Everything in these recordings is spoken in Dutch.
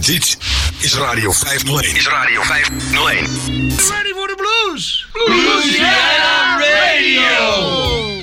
Dit is Radio 501. Is Radio 501. Ready for the blues? Louisiana Radio! Have you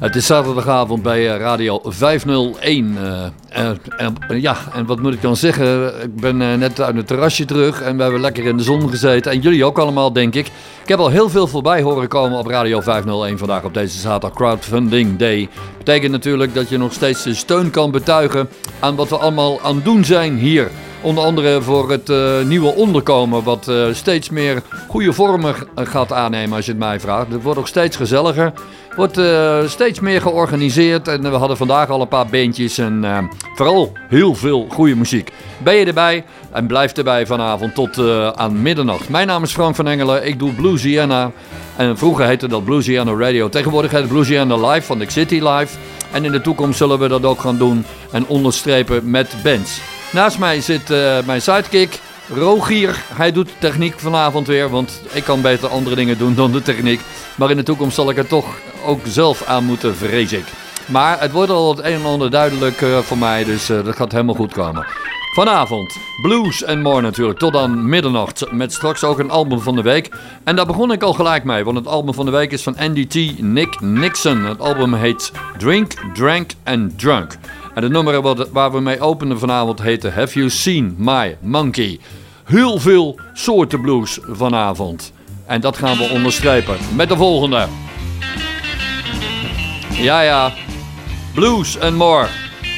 Het is zaterdagavond bij eh, Radio 501. eh, en, ja, en wat moet ik dan zeggen? Ik ben eh, net uit het terrasje terug en we hebben lekker in de zon gezeten. En jullie ook allemaal, denk ik. Ik heb al heel veel voorbij horen komen op Radio 501 vandaag op deze zaterdag Crowdfunding Day. Betekent natuurlijk dat je nog steeds de steun kan betuigen aan wat we allemaal aan het doen zijn hier. Onder andere voor het nieuwe onderkomen, wat steeds meer goede vormen gaat aannemen als je het mij vraagt. Het wordt ook steeds gezelliger, wordt eh, steeds meer georganiseerd en we hadden vandaag al een paar beentjes en eh, vooral heel veel goede muziek. Ben je erbij en blijf erbij vanavond tot eh, aan middernacht. Mijn naam is Frank van Engelen, ik doe Bluesiana en vroeger heette dat Bluesiana Radio. Tegenwoordig heet het Bluesiana Live van The City Live en in de toekomst zullen we dat ook gaan doen en onderstrepen met bands. Naast mij zit eh, mijn sidekick, Rogier. Hij doet techniek vanavond weer, want ik kan beter andere dingen doen dan de techniek. Maar in de toekomst zal ik er toch ook zelf aan moeten, vrees ik. Maar het wordt al het een en ander duidelijk uh, voor mij, dus uh, dat gaat helemaal goed komen. Vanavond Blues and More natuurlijk, tot aan middernacht. Met straks ook een album van de week. En daar begon ik al gelijk mee, want het album van de week is van NDT Nick Nixon. Het album heet Drink, Drank and Drunk. En het nummer waar we mee openen vanavond heette Have You Seen My Monkey? Heel veel soorten blues vanavond. En dat gaan we onderstrepen met de volgende. Ja, ja. Blues and more.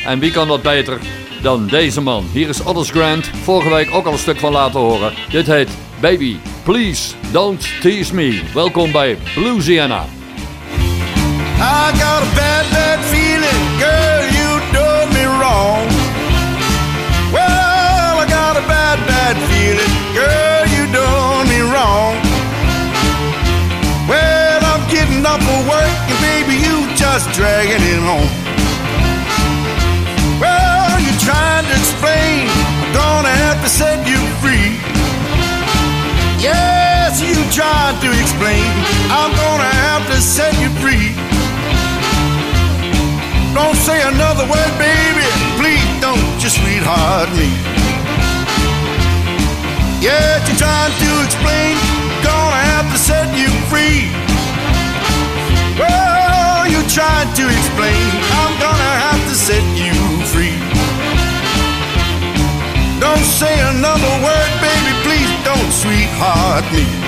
En wie kan dat beter dan deze man? Hier is Others Grant. Vorige week ook al een stuk van laten horen. Dit heet Baby, Please Don't Tease Me. Welkom bij Bluesiana. I got a bad, bad feeling, girl, you done me wrong. Bad, feeling, girl, you done me wrong. Well, I'm getting up for work, and baby, you just dragging it home. Well, you're trying to explain, I'm gonna have to set you free. Yes, you trying to explain, I'm gonna have to set you free. Don't say another word, baby. Please don't you sweetheart me. Yeah, you're trying to explain. Gonna have to set you free. Well, you're trying to explain. I'm gonna have to set you free. Don't say another word, baby. Please don't sweetheart me.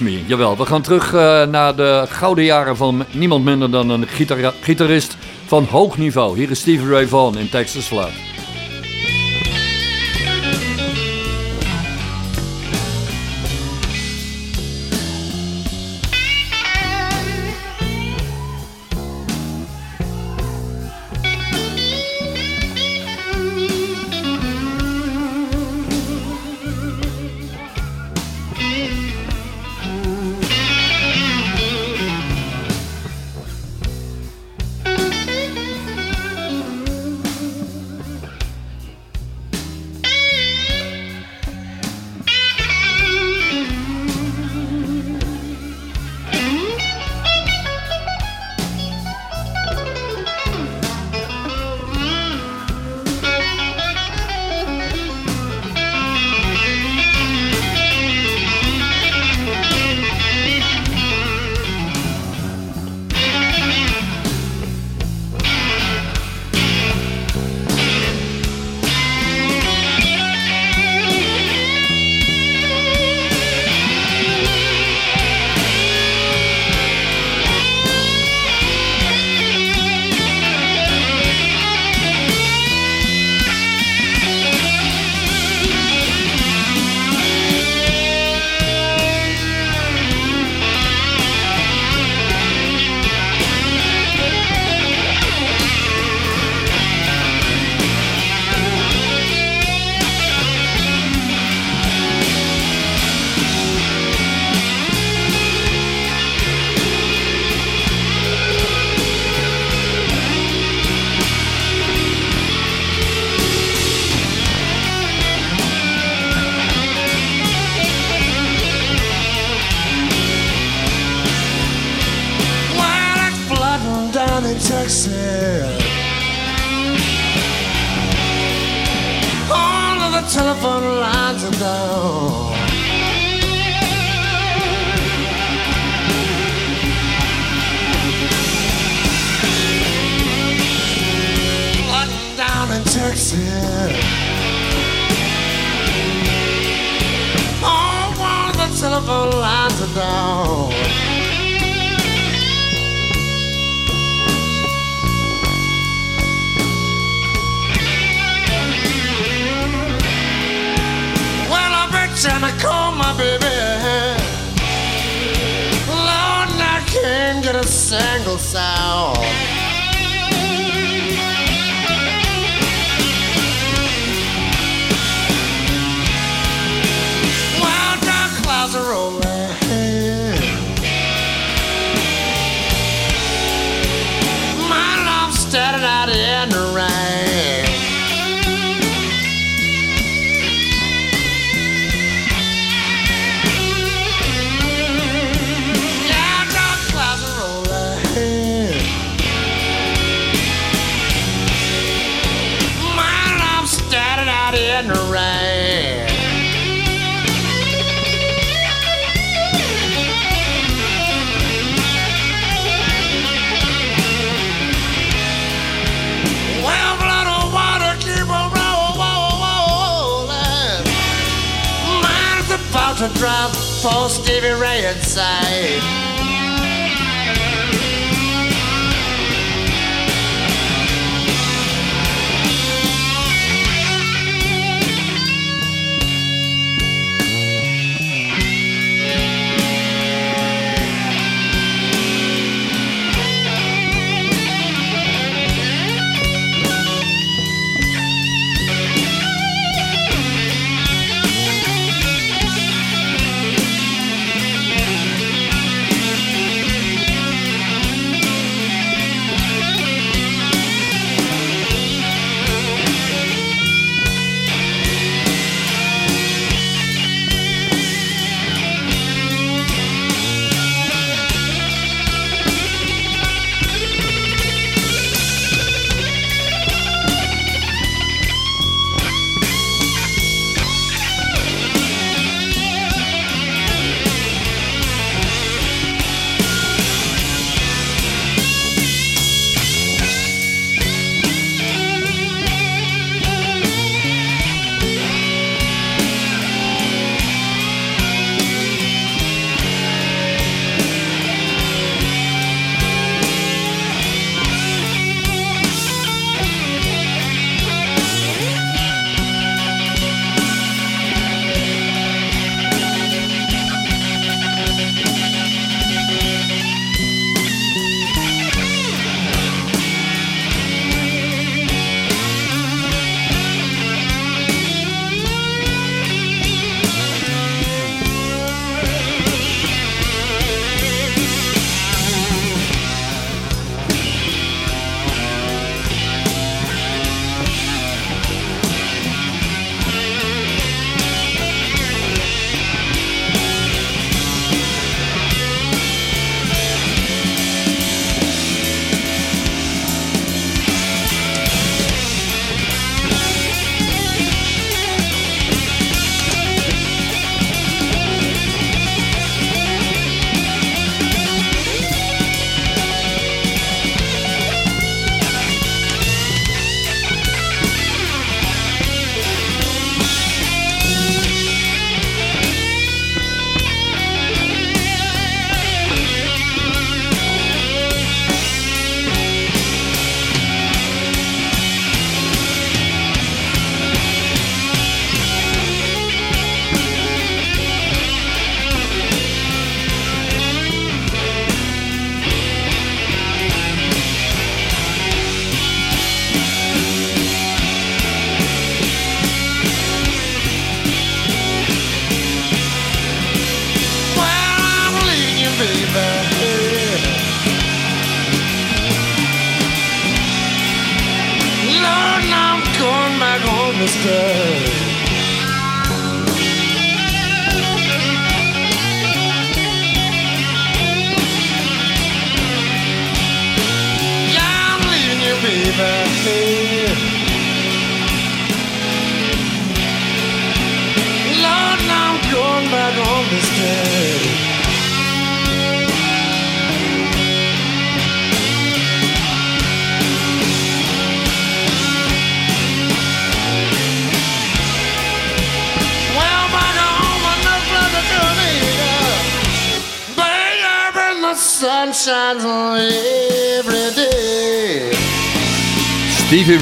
Me. Jawel, we gaan terug uh, naar de gouden jaren van niemand minder dan een gitar gitarist van hoog niveau. Hier is Steve Ray Vaughan in Texas Flood.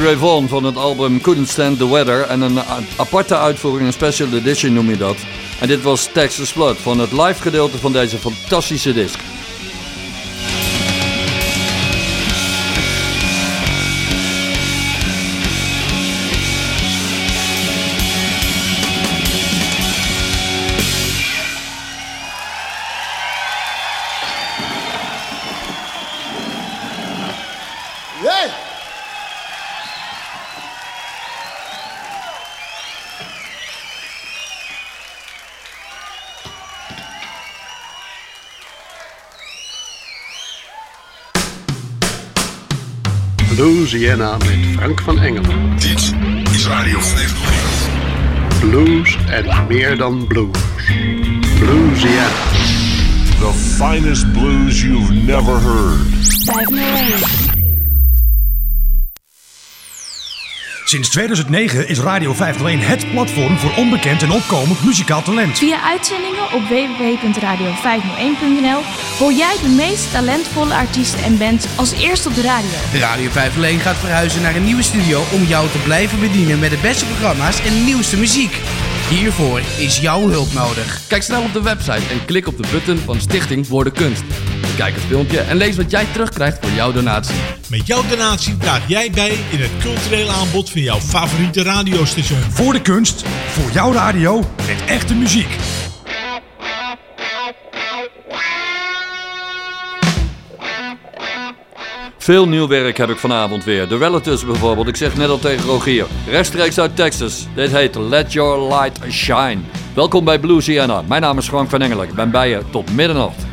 Ray Vaughan van het album Couldn't Stand the Weather. En een aparte uitvoering, een special edition noem je dat. En dit was Texas Blood van het live gedeelte van deze fantastische disc. Meer dan blues. Bluesiana. The finest blues you've never heard. 501. Sinds 2009 is Radio 501 het platform voor onbekend en opkomend muzikaal talent. Via uitzendingen op www.radio501.nl hoor jij de meest talentvolle artiesten en bands als eerste op de radio. Radio 501 gaat verhuizen naar een nieuwe studio om jou te blijven bedienen met de beste programma's en nieuwste muziek. Hiervoor is jouw hulp nodig. Kijk snel op de website en klik op de button van Stichting Voor de Kunst. Kijk het filmpje en lees wat jij terugkrijgt voor jouw donatie. Met jouw donatie draag jij bij in het culturele aanbod van jouw favoriete radiostation. Voor de kunst, voor jouw radio, met echte muziek. Veel nieuw werk heb ik vanavond weer. The Relatives bijvoorbeeld, ik zeg net al tegen Rogier. Rechtstreeks uit Texas. Dit heet Let Your Light Shine. Welkom bij Bluesiana. Mijn naam is Frank van Engelen. Ik ben bij je tot middernacht.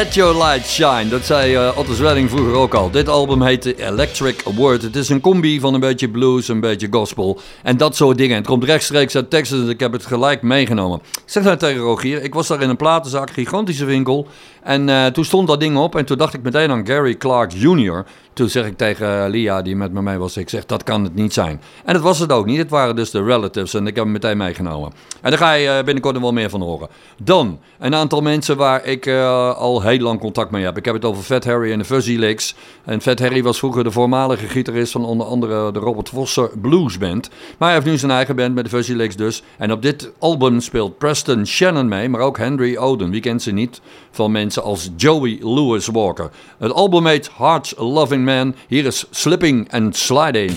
Let Your Light Shine. Dat zei uh, Otto Zwelling vroeger ook al. Dit album heet Electric Word. Het is een combi van een beetje blues, een beetje gospel en dat soort dingen. Het komt rechtstreeks uit Texas, dus ik heb het gelijk meegenomen. Zeg nou tegen Rogier, ik was daar in een platenzaak, gigantische winkel. En uh, toen stond dat ding op en toen dacht ik meteen aan Gary Clark Jr. Toen zeg ik tegen Lia, die met me mee was, ik zeg, dat kan het niet zijn. En dat was het ook niet. Het waren dus de relatives en ik heb hem meteen meegenomen. En daar ga je uh, binnenkort nog wel meer van horen. Dan, een aantal mensen waar ik al heel lang contact mee heb. Ik heb het over Fat Harry en de Fuzzy Licks. En Fat Harry was vroeger de voormalige gitarist van onder andere de Robert Vosser Blues Band. Maar hij heeft nu zijn eigen band met de Fuzzy Licks dus. En op dit album speelt Preston Shannon mee, maar ook Henry Oden. Wie kent ze niet? Van mensen als Joey Lewis Walker. Het album heet Heart Loving Man. Hier is Slipping and Sliding.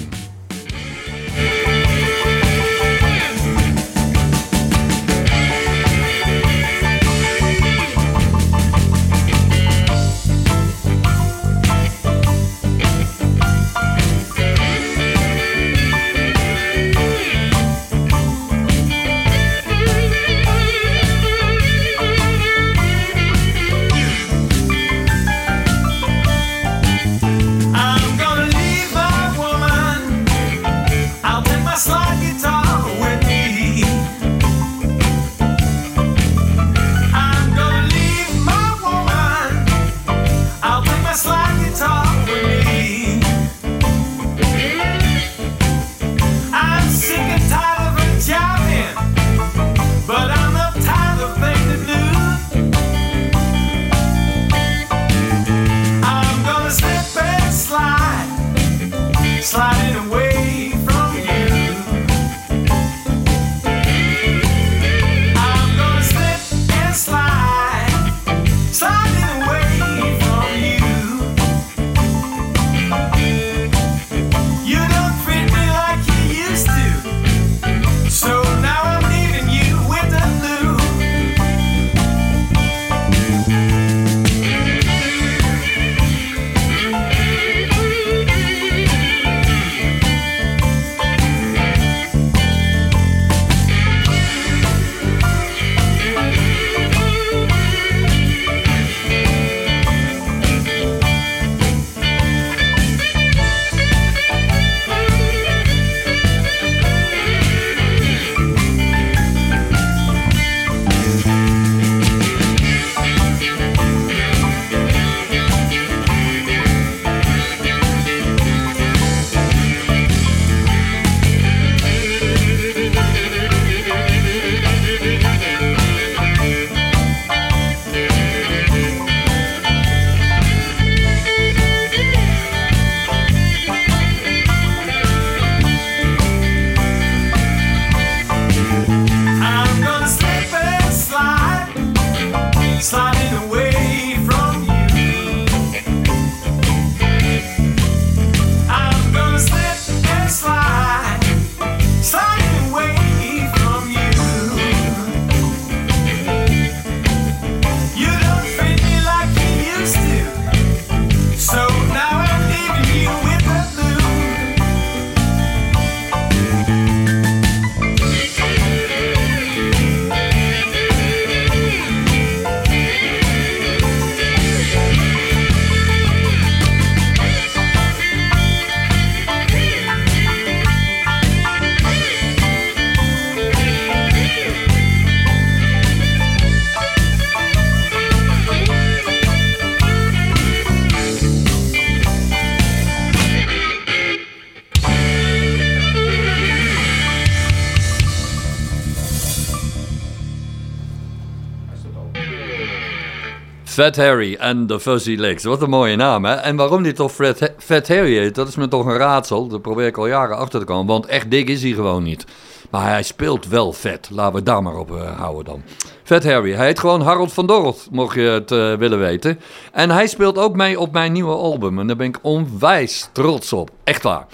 Fat Harry en de Fuzzy Licks. Wat een mooie naam, hè? En waarom die toch Fat, Harry heet, dat is me toch een raadsel. Daar probeer ik al jaren achter te komen, want echt dik is hij gewoon niet. Maar hij speelt wel vet. Laten we daar maar op uh, houden dan. Fat Harry. Hij heet gewoon Harold van Dorrel, mocht je het uh, willen weten. En hij speelt ook mee op mijn nieuwe album. En daar ben ik onwijs trots op. Echt waar.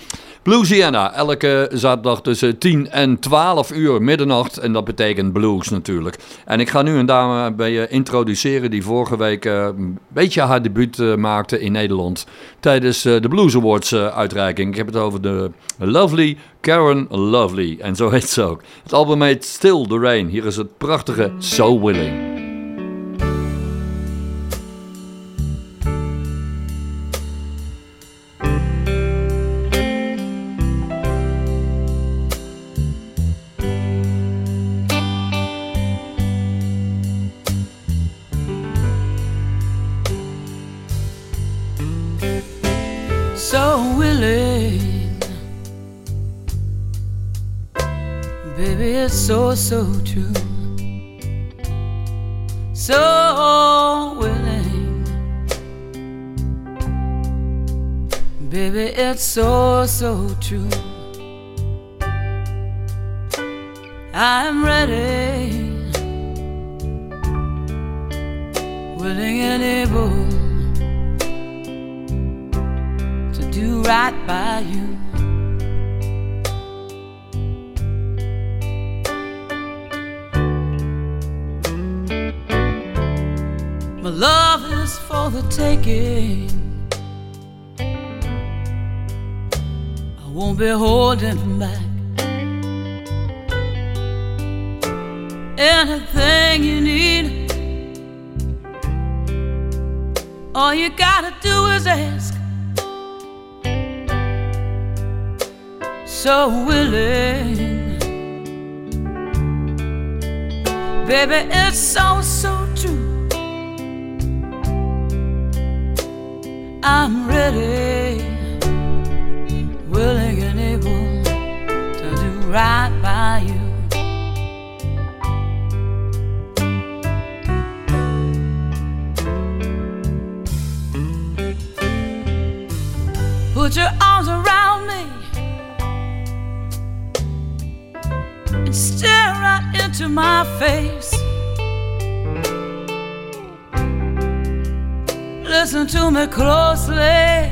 Bluesiana, elke zaterdag tussen 10 en 12 uur middernacht. En dat betekent blues natuurlijk. En ik ga nu een dame bij je introduceren die vorige week eh, een beetje haar debuut eh, maakte in Nederland. Tijdens eh, de Blues Awards uitreiking. Ik heb het over de lovely Karen Lovely. En zo heet ze ook. Het album heet Still the Rain. Hier is het prachtige So Willing. So, so true. So willing. Baby, it's so, so true. I'm ready, willing and able to do right by you. The taking. I won't be holding back. Anything you need, all you gotta do is ask. So willing, baby, it's so so I'm ready, willing and able to do right by you. Put your arms around me and stare right into my face. Listen to me closely.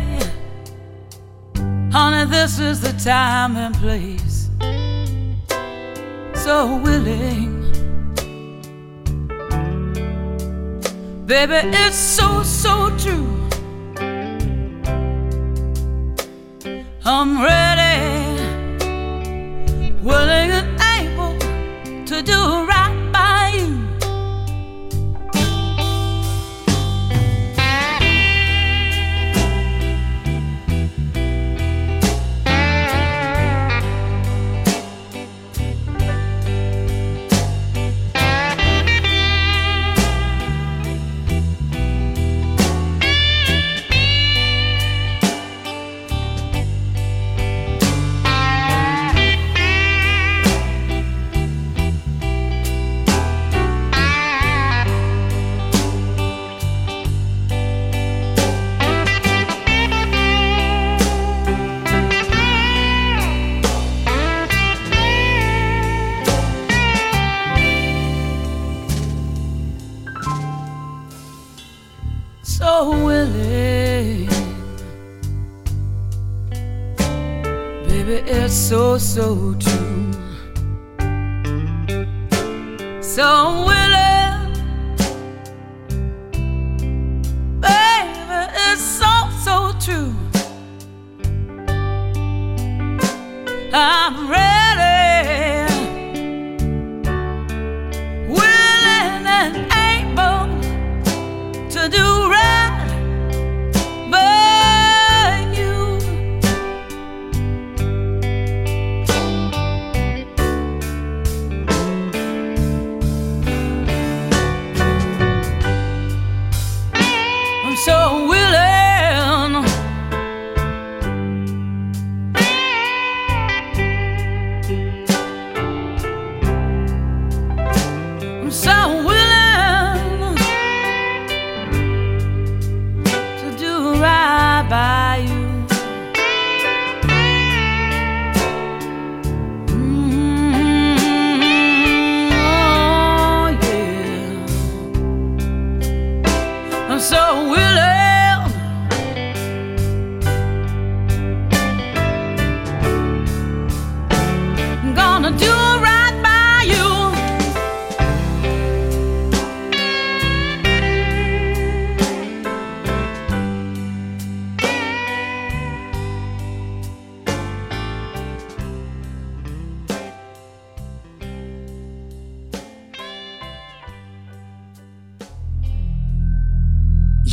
Honey, this is the time and place. So willing. Baby, it's so, so true. I'm ready, willing and able to do right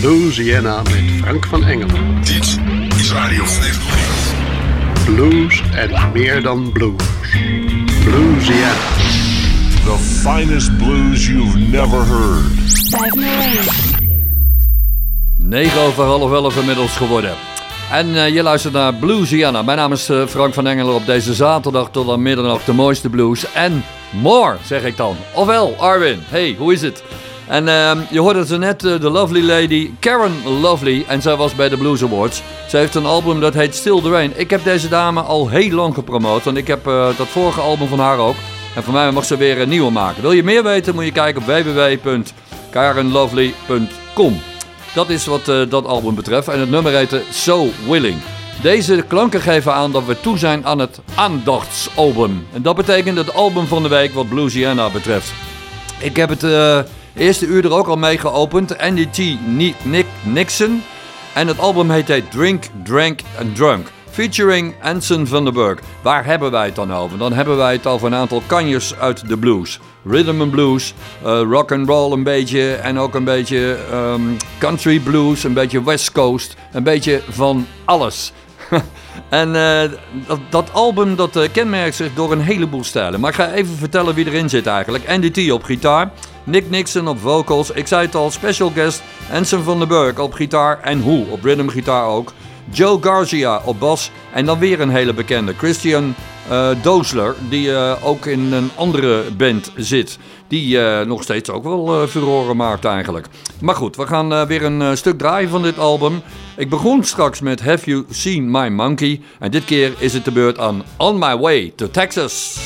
Bluesiana met Frank van Engelen. Dit is Radio 501. Blues en meer dan blues. Bluesiana. The finest blues you've never heard. 9 over half 11 inmiddels geworden. En eh, je luistert naar Bluesiana. Mijn naam is eh, Frank van Engelen op deze zaterdag tot aan middernacht de mooiste blues. En more, zeg ik dan. Ofwel, Arwin, hey, hoe is het? En ehm, je hoorde ze net, eh, de lovely lady Karen Lovely. En zij was bij de Blues Awards. Ze heeft een album dat heet Still the Rain. Ik heb deze dame al heel lang gepromoot. Want ik heb eh, dat vorige album van haar ook. En voor mij mag ze weer een nieuwe maken. Wil je meer weten, moet je kijken op www.karenlovely.com. Dat is wat eh, dat album betreft. En het nummer heette So Willing. Deze klanken geven aan dat we toe zijn aan het aandachtsalbum. En dat betekent het album van de week wat Bluesiana betreft. Ik heb het eerste uur er ook al mee geopend. Andy T. Ni- Nick Nixon. En het album heet Drink, Drank and Drunk. Featuring Anson van der Burg. Waar hebben wij het dan over? Dan hebben wij het over een aantal kanjers uit de blues. Rhythm and blues, eh, rock and roll een beetje en ook een beetje ehm, country blues, een beetje west coast, een beetje van alles. en eh, dat, dat album dat eh, kenmerkt zich door een heleboel stijlen. Maar ik ga even vertellen wie erin zit eigenlijk. Andy T op gitaar, Nick Nixon op vocals, ik zei het al, special guest Anson van der Burg op gitaar en Hoe op rhythmgitaar ook. Joe Garcia op bas en dan weer een hele bekende, Christian eh Doosler, die eh, ook in een andere band zit. Die eh, nog steeds ook wel furoren maakt eigenlijk. Maar goed, we gaan weer een stuk draaien van dit album. Ik begon straks met Have You Seen My Monkey? En dit keer is het de beurt aan On My Way to Texas.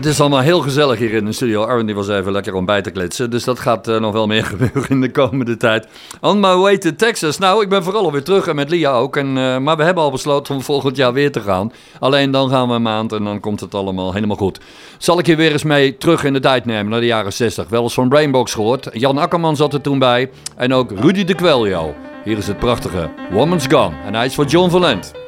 Het is allemaal heel gezellig hier in de studio. Arwen die was even lekker om bij te kletsen. Dus dat gaat uh, nog wel meer gebeuren in de komende tijd. On my way to Texas. Nou, ik ben vooral alweer terug en met Lia ook. En, uh, maar we hebben al besloten om volgend jaar weer te gaan. Alleen dan gaan we een maand en dan komt het allemaal helemaal goed. Zal ik je weer eens mee terug in de tijd nemen naar de jaren 60. Wel eens van Brainbox gehoord. Jan Akkerman zat er toen bij. En ook Rudy de Queljo. Hier is het prachtige Woman's Gone. En hij is voor John Valent.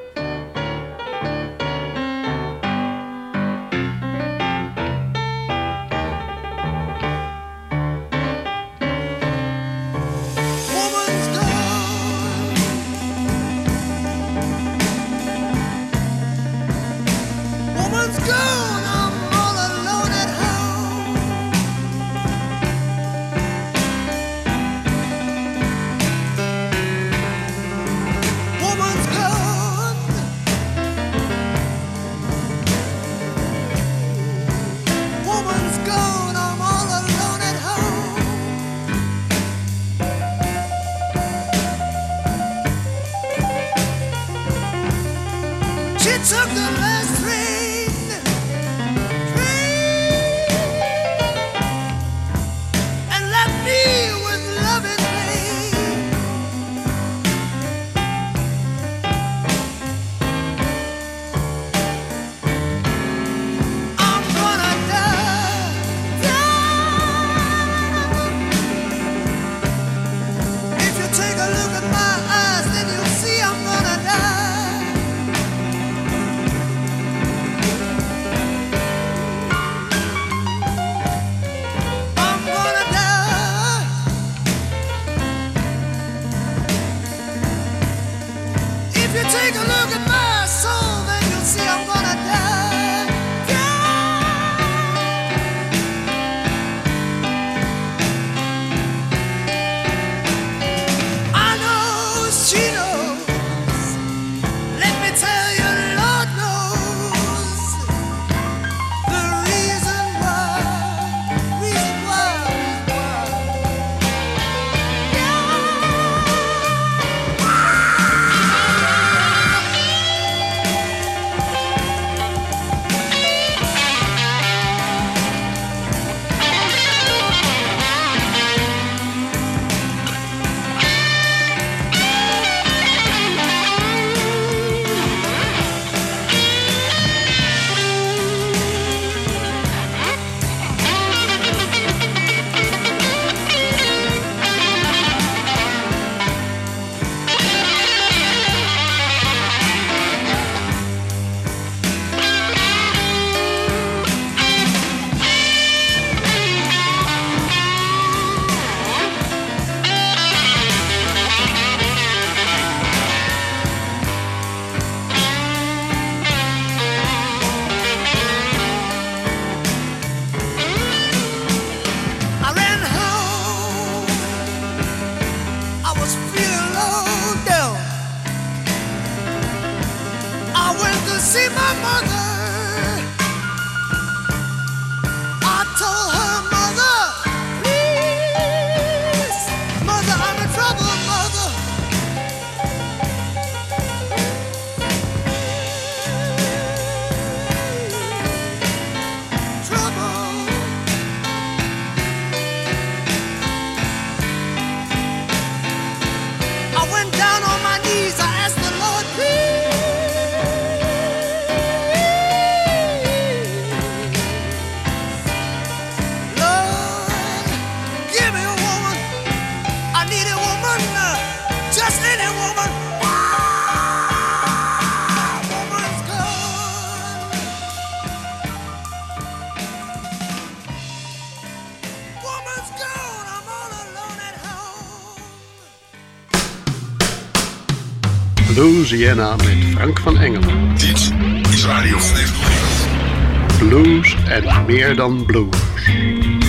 Louisiana met Frank van Engelen. Dit is Radio 501. Blues en meer dan blues.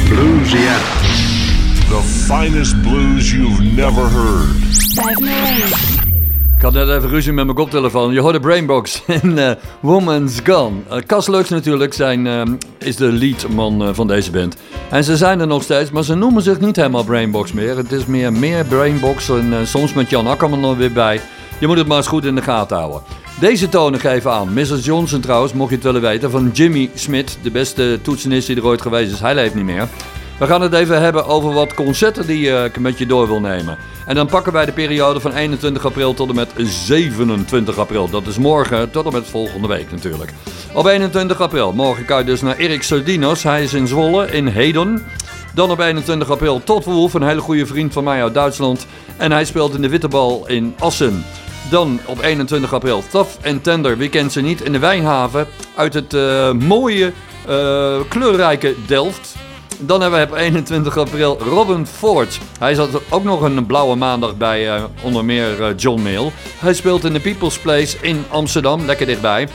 Louisiana. The finest blues you've never heard. 501. Ik had net even ruzie met mijn koptelefoon. Je hoorde Brainbox in uh, Woman's Gone. Uh, Cas Lux natuurlijk zijn, uh, is de leadman van deze band. En ze zijn er nog steeds, maar ze noemen zich niet helemaal Brainbox meer. Het is meer, meer Brainbox en soms met Jan Akkerman er weer bij. Je moet het maar eens goed in de gaten houden. Deze tonen geven aan. Mrs. Johnson trouwens, mocht je het willen weten, van Jimmy Smith, de beste toetsenist die er ooit geweest is. Hij leeft niet meer. We gaan het even hebben over wat concerten die eh, ik met je door wil nemen. En dan pakken wij de periode van 21 april tot en met 27 april. Dat is morgen tot en met volgende week natuurlijk. Op 21 april, morgen kan je dus naar Erik Sardinos. Hij is in Zwolle, in Heden. Dan op 21 april Todd Wolf, een hele goede vriend van mij uit Duitsland. En hij speelt in de Wittebal in Assen. Dan op 21 april Tough and Tender, wie kent ze niet, in de Wijnhaven. Uit het eh, mooie, eh, kleurrijke Delft. Dan hebben we op 21 april Robin Ford. Hij zat ook nog een blauwe maandag bij eh, onder meer John Mayle. Hij speelt in de People's Place in Amsterdam, lekker dichtbij.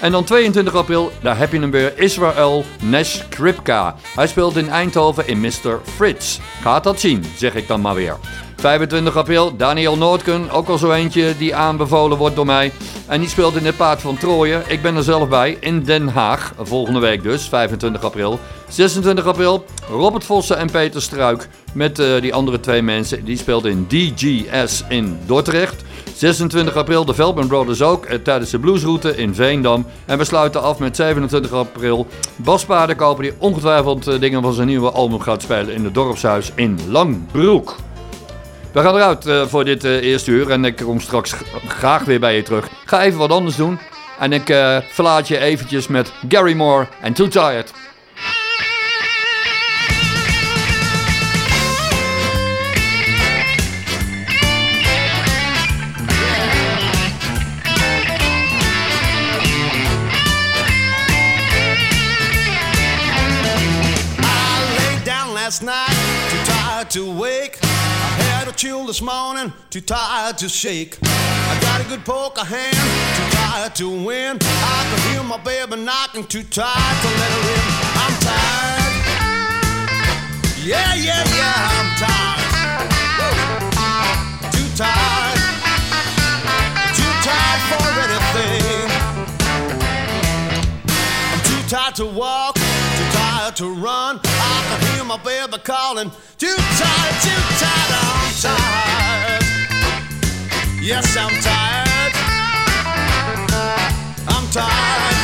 En dan 22 april, daar heb je hem weer, Israël Nash Kripka. Hij speelt in Eindhoven in Mr. Fritz. Gaat dat zien, zeg ik dan maar weer. 25 april, Daniel Noordken, ook al zo eentje die aanbevolen wordt door mij. En die speelt in het Paard van Trooien. Ik ben er zelf bij, in Den Haag. Volgende week dus, 25 april. 26 april, Robert Vossen en Peter Struik. Met eh, die andere twee mensen. Die speelt in DGS in Dordrecht. 26 april de Veldman Brothers ook eh, tijdens de bluesroute in Veendam. En we sluiten af met 27 april Bas Paardenkoper die ongetwijfeld eh, dingen van zijn nieuwe album gaat spelen in het dorpshuis in Langbroek. We gaan eruit eh, voor dit eh, eerste uur en ik kom straks graag weer bij je terug. Ga even wat anders doen en ik eh, verlaat je eventjes met Gary Moore en too tired to wake. Chill this morning, too tired to shake. I got a good poker hand, too tired to win. I can hear my baby knocking, too tired to let her in. I'm tired. Yeah, yeah, yeah, I'm tired. Woo. Too tired. Too tired for anything. I'm too tired to walk, tired to run. I can hear my baby calling. Too tired, too tired, I'm tired. Yes, I'm tired. I'm tired.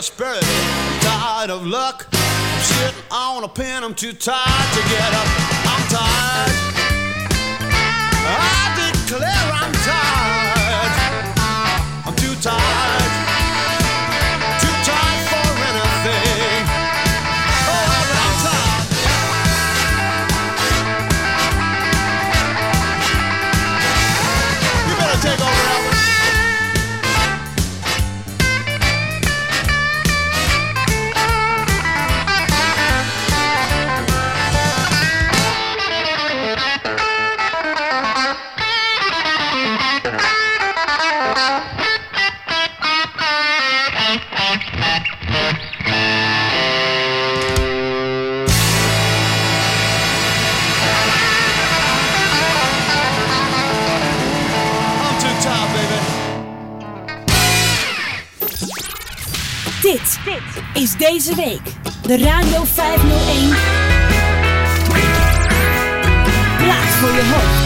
Prosperity, I'm tired of luck. I'm sitting on a pen, I'm too tired to get up. I'm tired. I declare I'm tired. I'm too tired. Is deze week de Radio 501. Plaats voor je hoofd.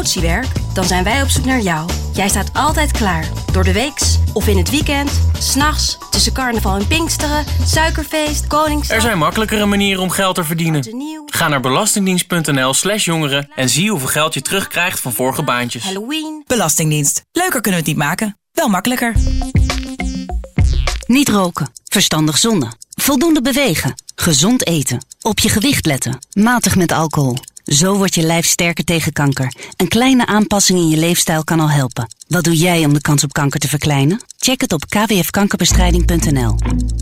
Promotiewerk? Dan zijn wij op zoek naar jou. Jij staat altijd klaar. Door de weeks of in het weekend, s'nachts, tussen carnaval en pinksteren, suikerfeest, koningsdag. Er zijn makkelijkere manieren om geld te verdienen. Ga naar belastingdienst.nl slash jongeren en zie hoeveel geld je terugkrijgt van vorige baantjes. Halloween. Belastingdienst. Leuker kunnen we het niet maken. Wel makkelijker. Niet roken, verstandig zonnen, voldoende bewegen, gezond eten, op je gewicht letten, matig met alcohol. Zo wordt je lijf sterker tegen kanker. Een kleine aanpassing in je leefstijl kan al helpen. Wat doe jij om de kans op kanker te verkleinen? Check het op kwfkankerbestrijding.nl.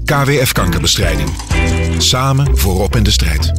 KWF Kankerbestrijding. Samen voorop in de strijd.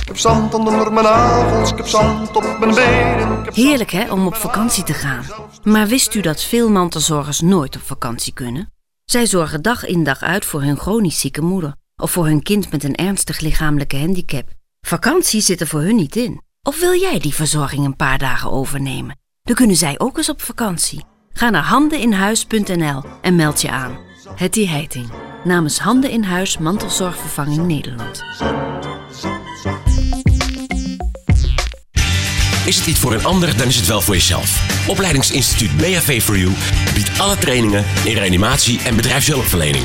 Ik heb zand onder mijn nagels, ik heb zand op mijn benen. Heerlijk hè, om op vakantie te gaan. Maar wist u dat veel mantelzorgers nooit op vakantie kunnen? Zij zorgen dag in dag uit voor hun chronisch zieke moeder of voor hun kind met een ernstig lichamelijke handicap. Vakantie zit er voor hun niet in. Of wil jij die verzorging een paar dagen overnemen? Dan kunnen zij ook eens op vakantie. Ga naar handeninhuis.nl en meld je aan. Hetty Heiting, namens Handen in Huis Mantelzorgvervanging Nederland. Is het niet voor een ander, dan is het wel voor jezelf. Opleidingsinstituut BHV for You biedt alle trainingen in reanimatie en bedrijfshulpverlening.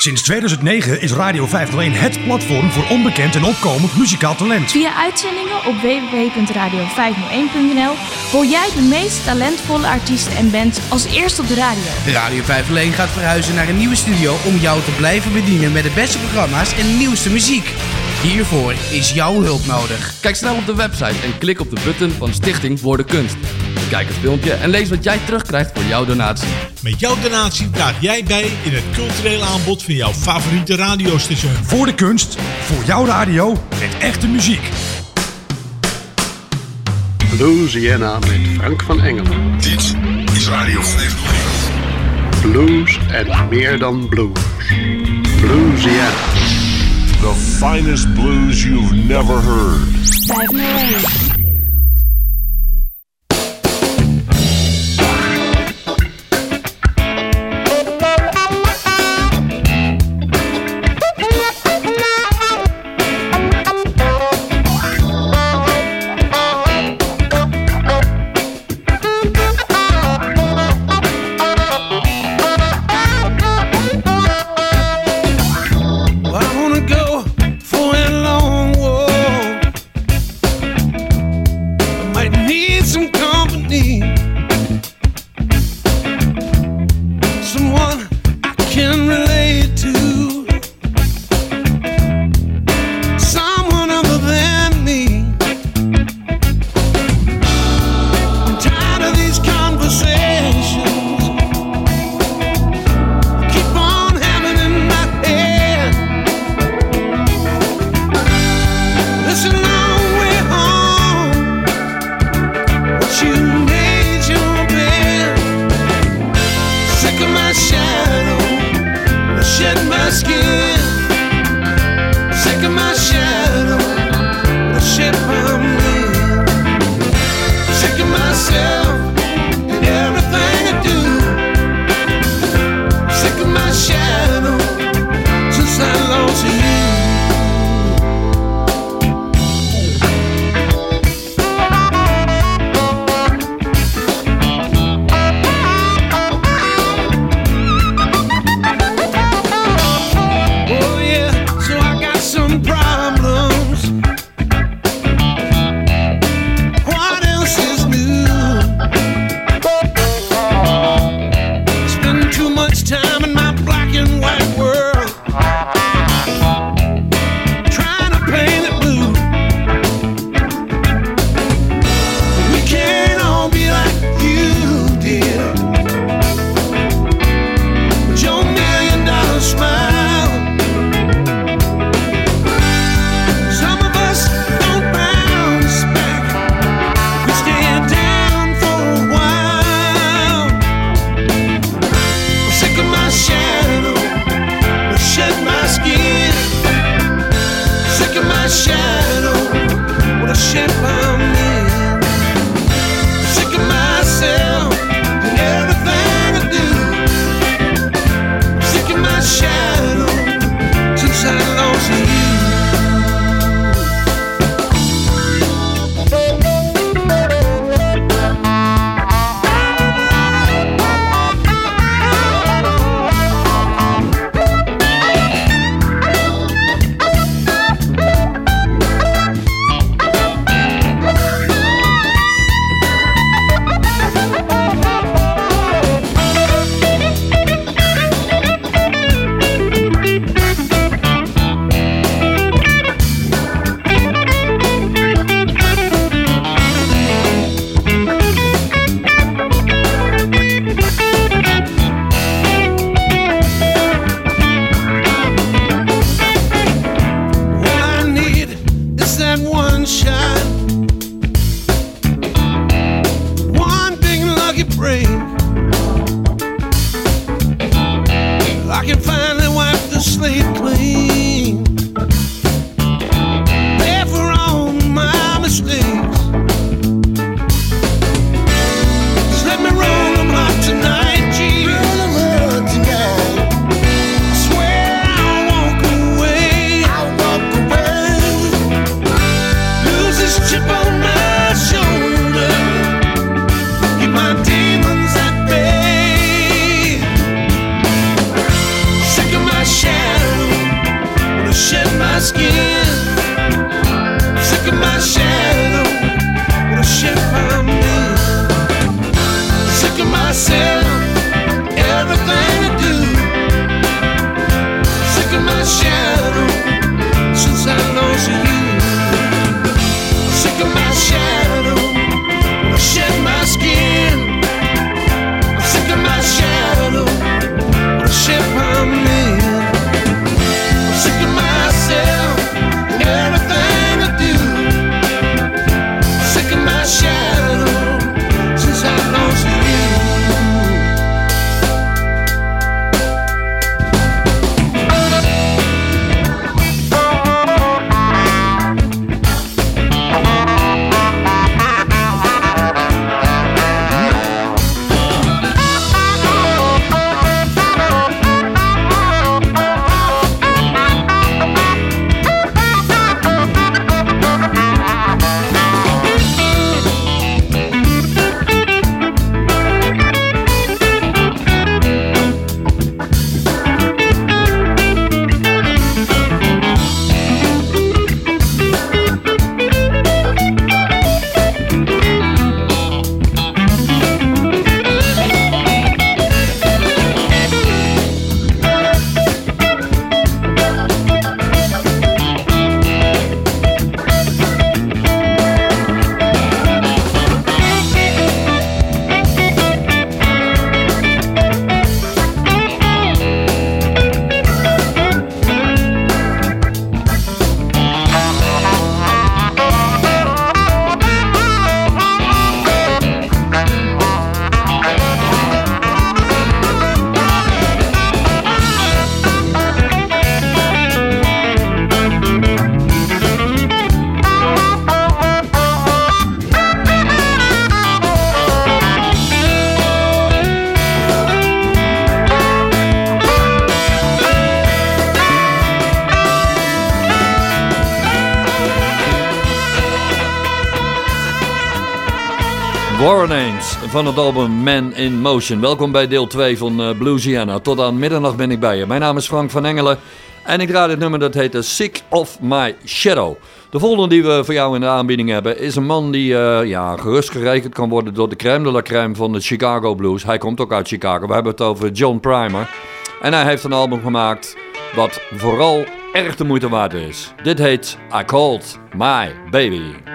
Sinds 2009 is Radio 501 het platform voor onbekend en opkomend muzikaal talent. Via uitzendingen op www.radio501.nl hoor jij de meest talentvolle artiesten en bands als eerste op de radio. Radio 501 gaat verhuizen naar een nieuwe studio om jou te blijven bedienen met de beste programma's en nieuwste muziek. Hiervoor is jouw hulp nodig. Kijk snel op de website en klik op de button van Stichting Voor De Kunst. Kijk het filmpje en lees wat jij terugkrijgt voor jouw donatie. Met jouw donatie draag jij bij in het culturele aanbod van jouw favoriete radiostation. Voor de kunst, voor jouw radio met echte muziek. Bluesiana met Frank van Engelen. Dit is Radio 501. Blues en meer dan blues. Bluesiana. The finest blues you've never heard. 501. Album Man in Motion. Welkom bij deel 2 van uh, Bluesiana. Tot aan middernacht ben ik bij je. Mijn naam is Frank van Engelen en ik draai dit nummer dat heet Sick of My Shadow. De volgende die we voor jou in de aanbieding hebben is een man die uh, ja, gerust gerekend kan worden door de crème de la crème van de Chicago Blues. Hij komt ook uit Chicago. We hebben het over John Primer. En hij heeft een album gemaakt wat vooral erg de moeite waard is. Dit heet I Called My Baby.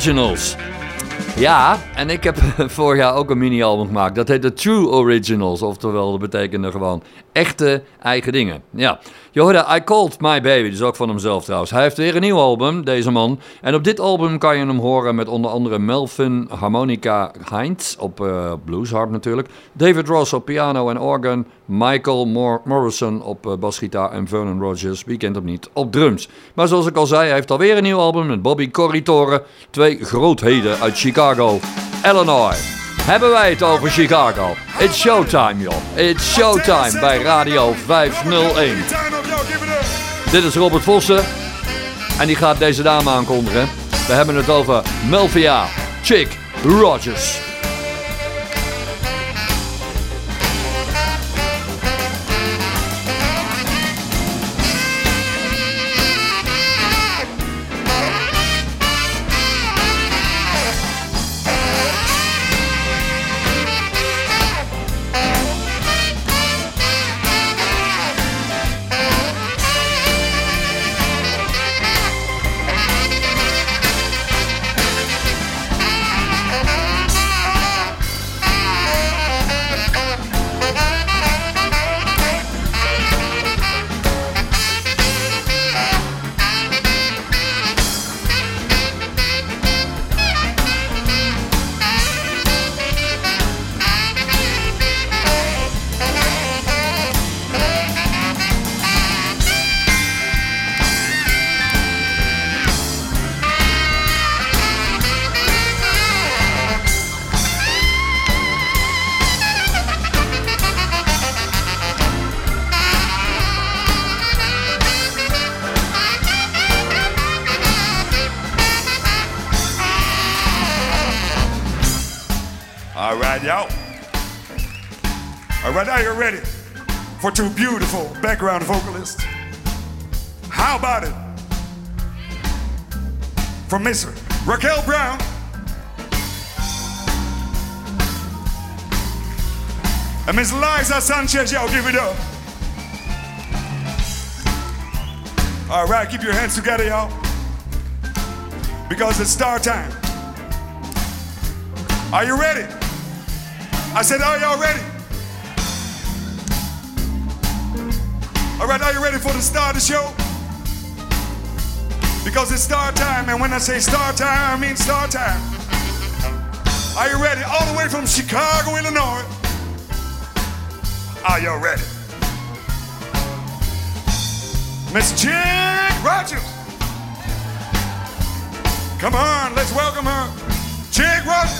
Originals. Ja, en ik heb vorig jaar ook een mini-album gemaakt. Dat heet de True Originals, oftewel dat betekende gewoon echte eigen dingen. Ja, je hoorde I Called My Baby, dus ook van hemzelf trouwens. Hij heeft weer een nieuw album, deze man. En op dit album kan je hem horen met onder andere Melvin Harmonica Heinz op uh, bluesharp natuurlijk. David Ross op piano en organ. Michael Mor Morrison op uh, basgitaar en Vernon Rogers, wie kent hem niet, op drums. Maar zoals ik al zei, hij heeft alweer een nieuw album met Bobby Corritore. Twee grootheden uit Chicago, Illinois. Hebben wij het over Chicago? It's showtime, joh. It's showtime bij Radio 501. Dit is Robert Vossen. En die gaat deze dame aankondigen. We hebben het over Melvia Chick Rogers. Right, y'all. All right, now you're ready for two beautiful background vocalists. How about it? From Miss Raquel Brown. And Miss Liza Sanchez, y'all give it up. All right, keep your hands together, y'all. Because it's star time. Are you ready? I said, Are y'all ready? All right, are you ready for the start of the show? Because it's start time, and when I say start time, I mean start time. Are you ready? All the way from Chicago, Illinois. Are y'all ready? Miss Chick Rogers. Come on, let's welcome her. Chick Rogers.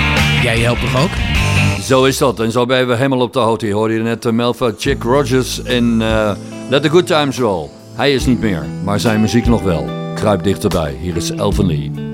Jij helpt toch ook? Zo is dat. En zo ben we helemaal op de hoogte. Je hoorde net uh, Melva Chick Rogers in uh, Let the Good Times Roll. Hij is niet meer, maar zijn muziek nog wel. Kruip dichterbij. Hier is Elven Lee.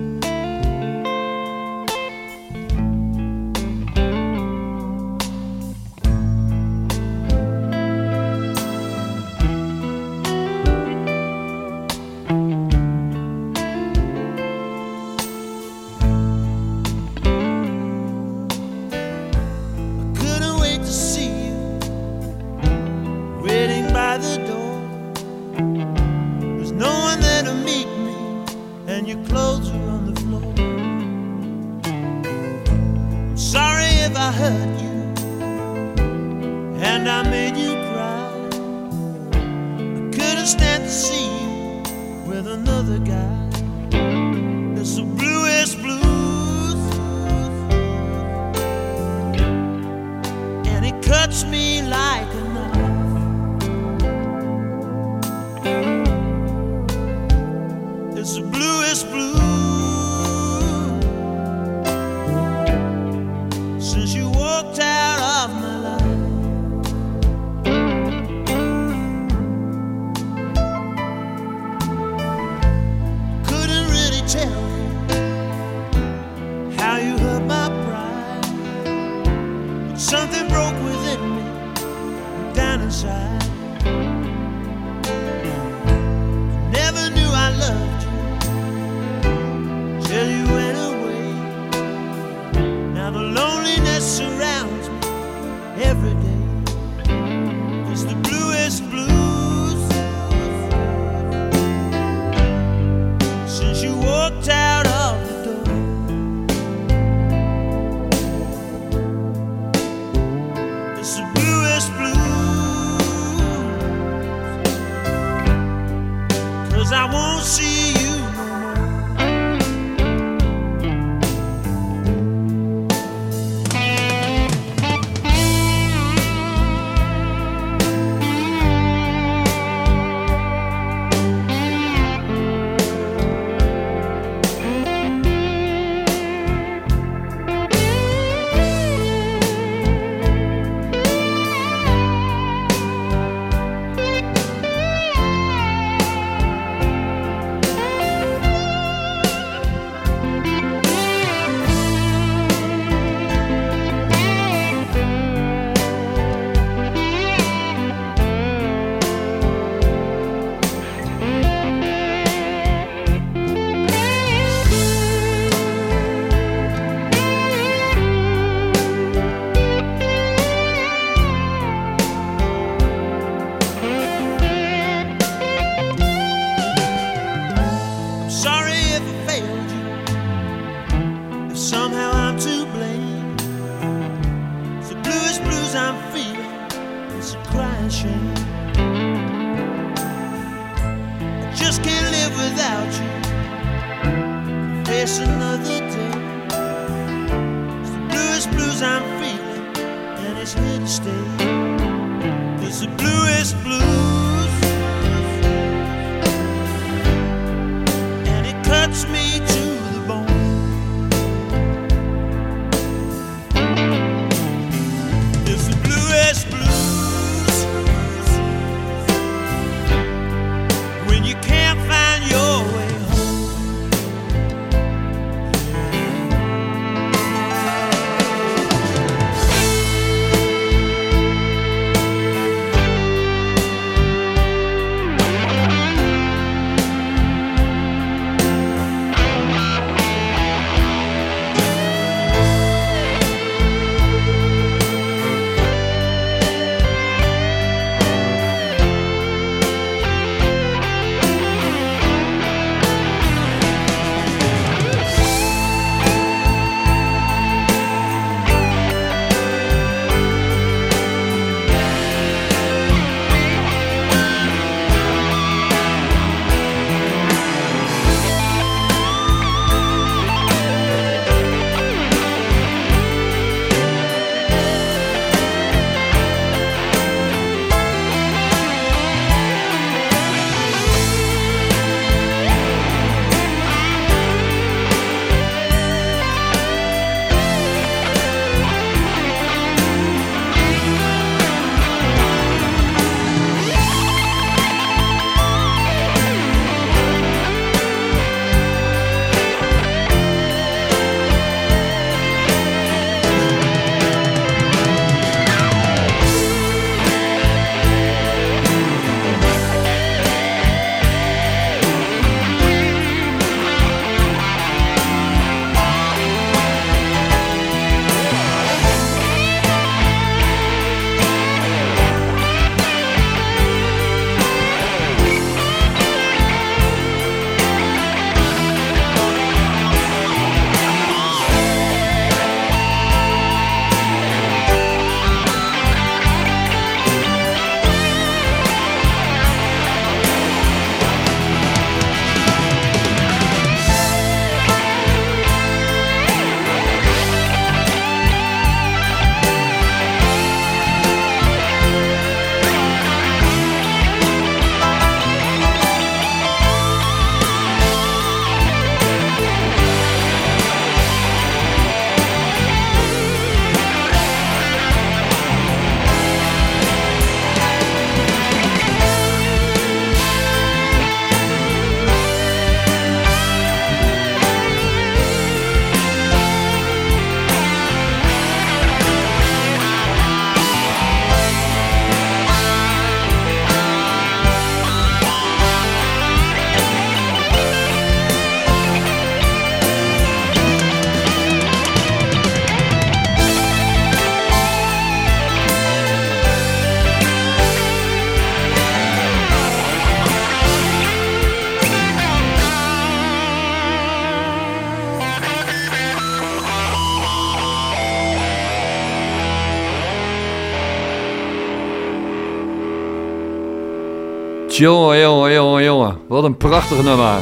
Jongen, jongen, jongen, jongen. Wat een prachtig nummer.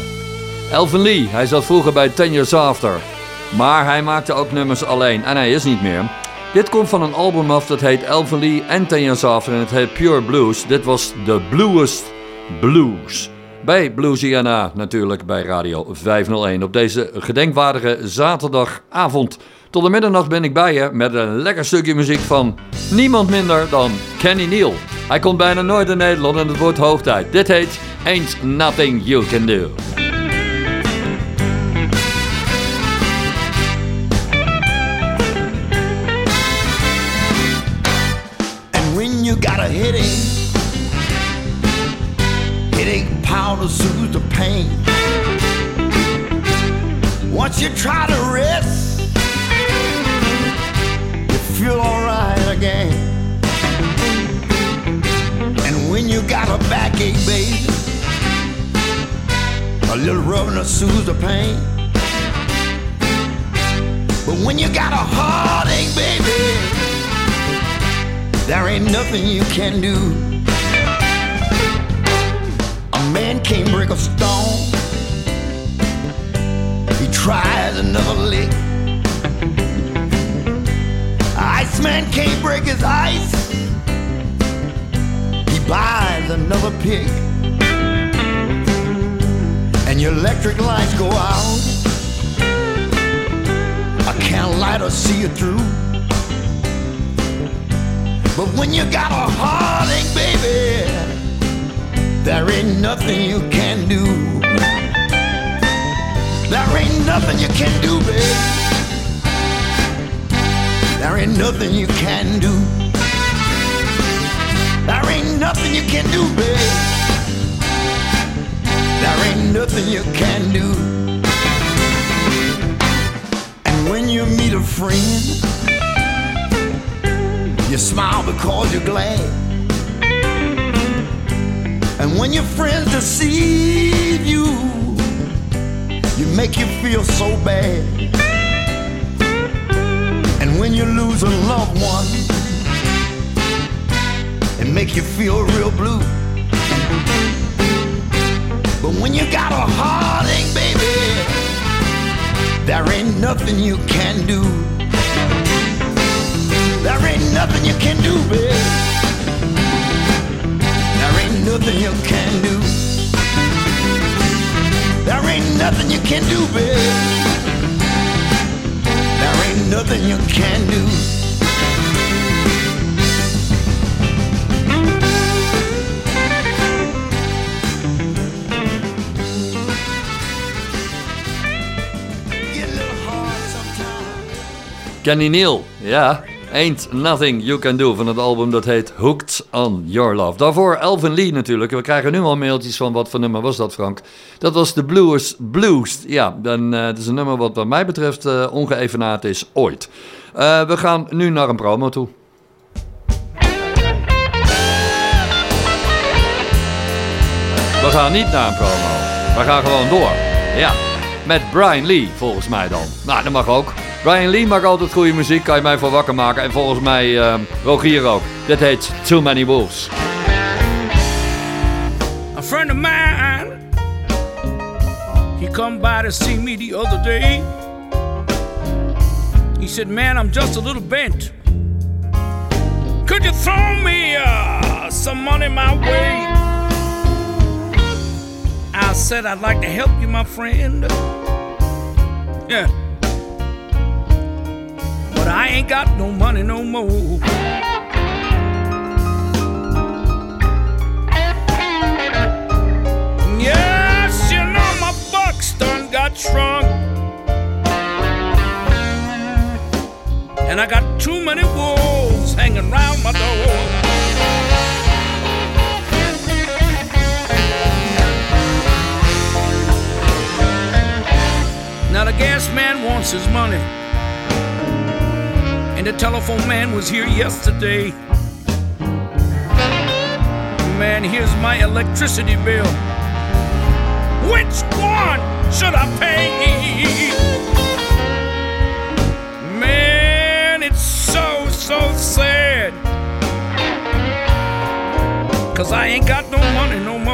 Elvin Lee, hij zat vroeger bij Ten Years After. Maar hij maakte ook nummers alleen en hij is niet meer. Dit komt van een album af dat heet Elvin Lee en Ten Years After en het heet Pure Blues. Dit was The Bluest Blues. Bij Bluesiana natuurlijk bij Radio 501 op deze gedenkwaardige zaterdagavond. Tot de middernacht ben ik bij je met een lekker stukje muziek van niemand minder dan Kenny Neal. Hij komt bijna nooit in Nederland en het wordt hoog tijd. Dit heet Ain't Nothing You Can Do. And when you got a headache, headache powder soothes the pain. Once you try to rest, you feel alright again. When you got a backache, baby, a little rubbing will soothe the pain. But when you got a heartache, baby, there ain't nothing you can do. A man can't break a stone. He tries another lick. Iceman can't break his ice. Buys another pig. And your electric lights go out. I can't light or see you through. But when you got a heartache, baby, there ain't nothing you can do. There ain't nothing you can do, baby. There ain't nothing you can do. There ain't nothing you can do, baby. There ain't nothing you can do. And when you meet a friend, you smile because you're glad. And when your friends deceive you, you make you feel so bad. And when you lose a loved one, make you feel real blue. But when you got a heartache, baby, there ain't nothing you can do. There ain't nothing you can do, baby. There ain't nothing you can do. There ain't nothing you can do, baby. There ain't nothing you can do. Kenny Neal, ja. Ain't Nothing You Can Do van het album dat heet Hooked on Your Love. Daarvoor Elvin Lee natuurlijk. We krijgen nu al mailtjes van wat voor nummer was dat Frank? Dat was de Blues Blues. Ja, dan, eh, het is een nummer wat wat mij betreft uh, ongeëvenaard is ooit. Uh, we gaan nu naar een promo toe. We gaan niet naar een promo. We gaan gewoon door. Ja, met Brian Lee volgens mij dan. Nou, dat mag ook. Brian Lee maakt altijd goede muziek, kan je mij voor wakker maken. En volgens mij uh, Rogier ook. Dit heet Too Many Wolves. A friend of mine, he come by to see me the other day. He said, man, I'm just a little bent. Could you throw me uh, some money my way? I said, I'd like to help you, my friend. Yeah. I ain't got no money no more. Yes, you know my bucks done got shrunk. And I got too many wolves hanging round my door. Now the gas man wants his money. And the telephone man was here yesterday. Man, here's my electricity bill. Which one should I pay? Man, it's so, so sad. Cause I ain't got no money no more.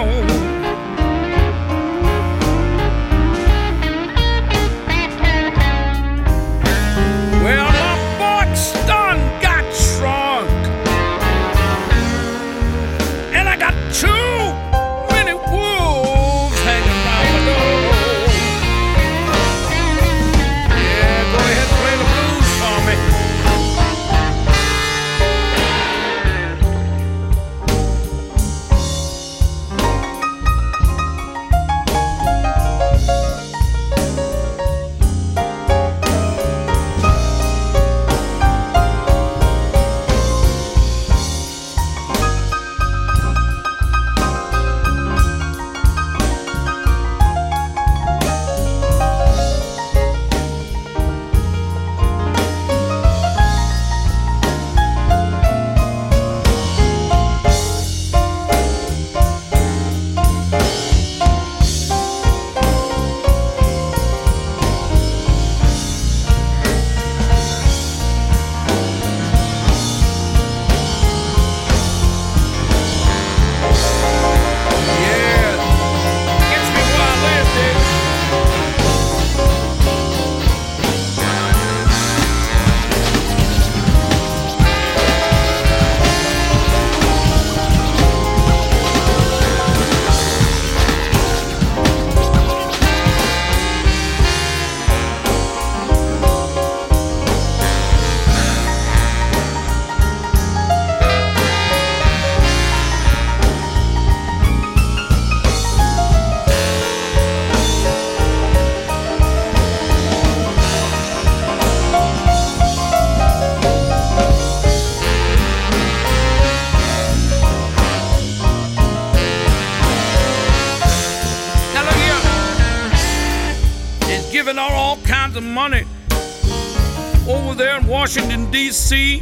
Washington, D.C.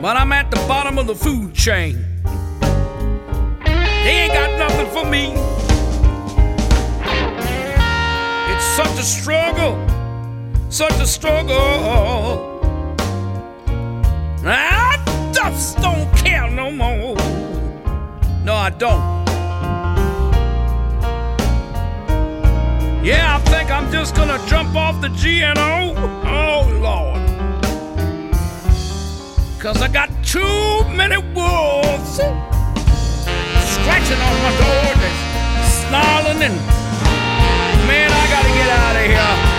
But I'm at the bottom of the food chain. They ain't got nothing for me. It's such a struggle, such a struggle. I just don't care no more. No, I don't. Yeah, I think I'm just gonna jump off the GNO. Oh, Lord. Cause I got too many wolves scratching on my door. They're snarling and man, I gotta get out of here.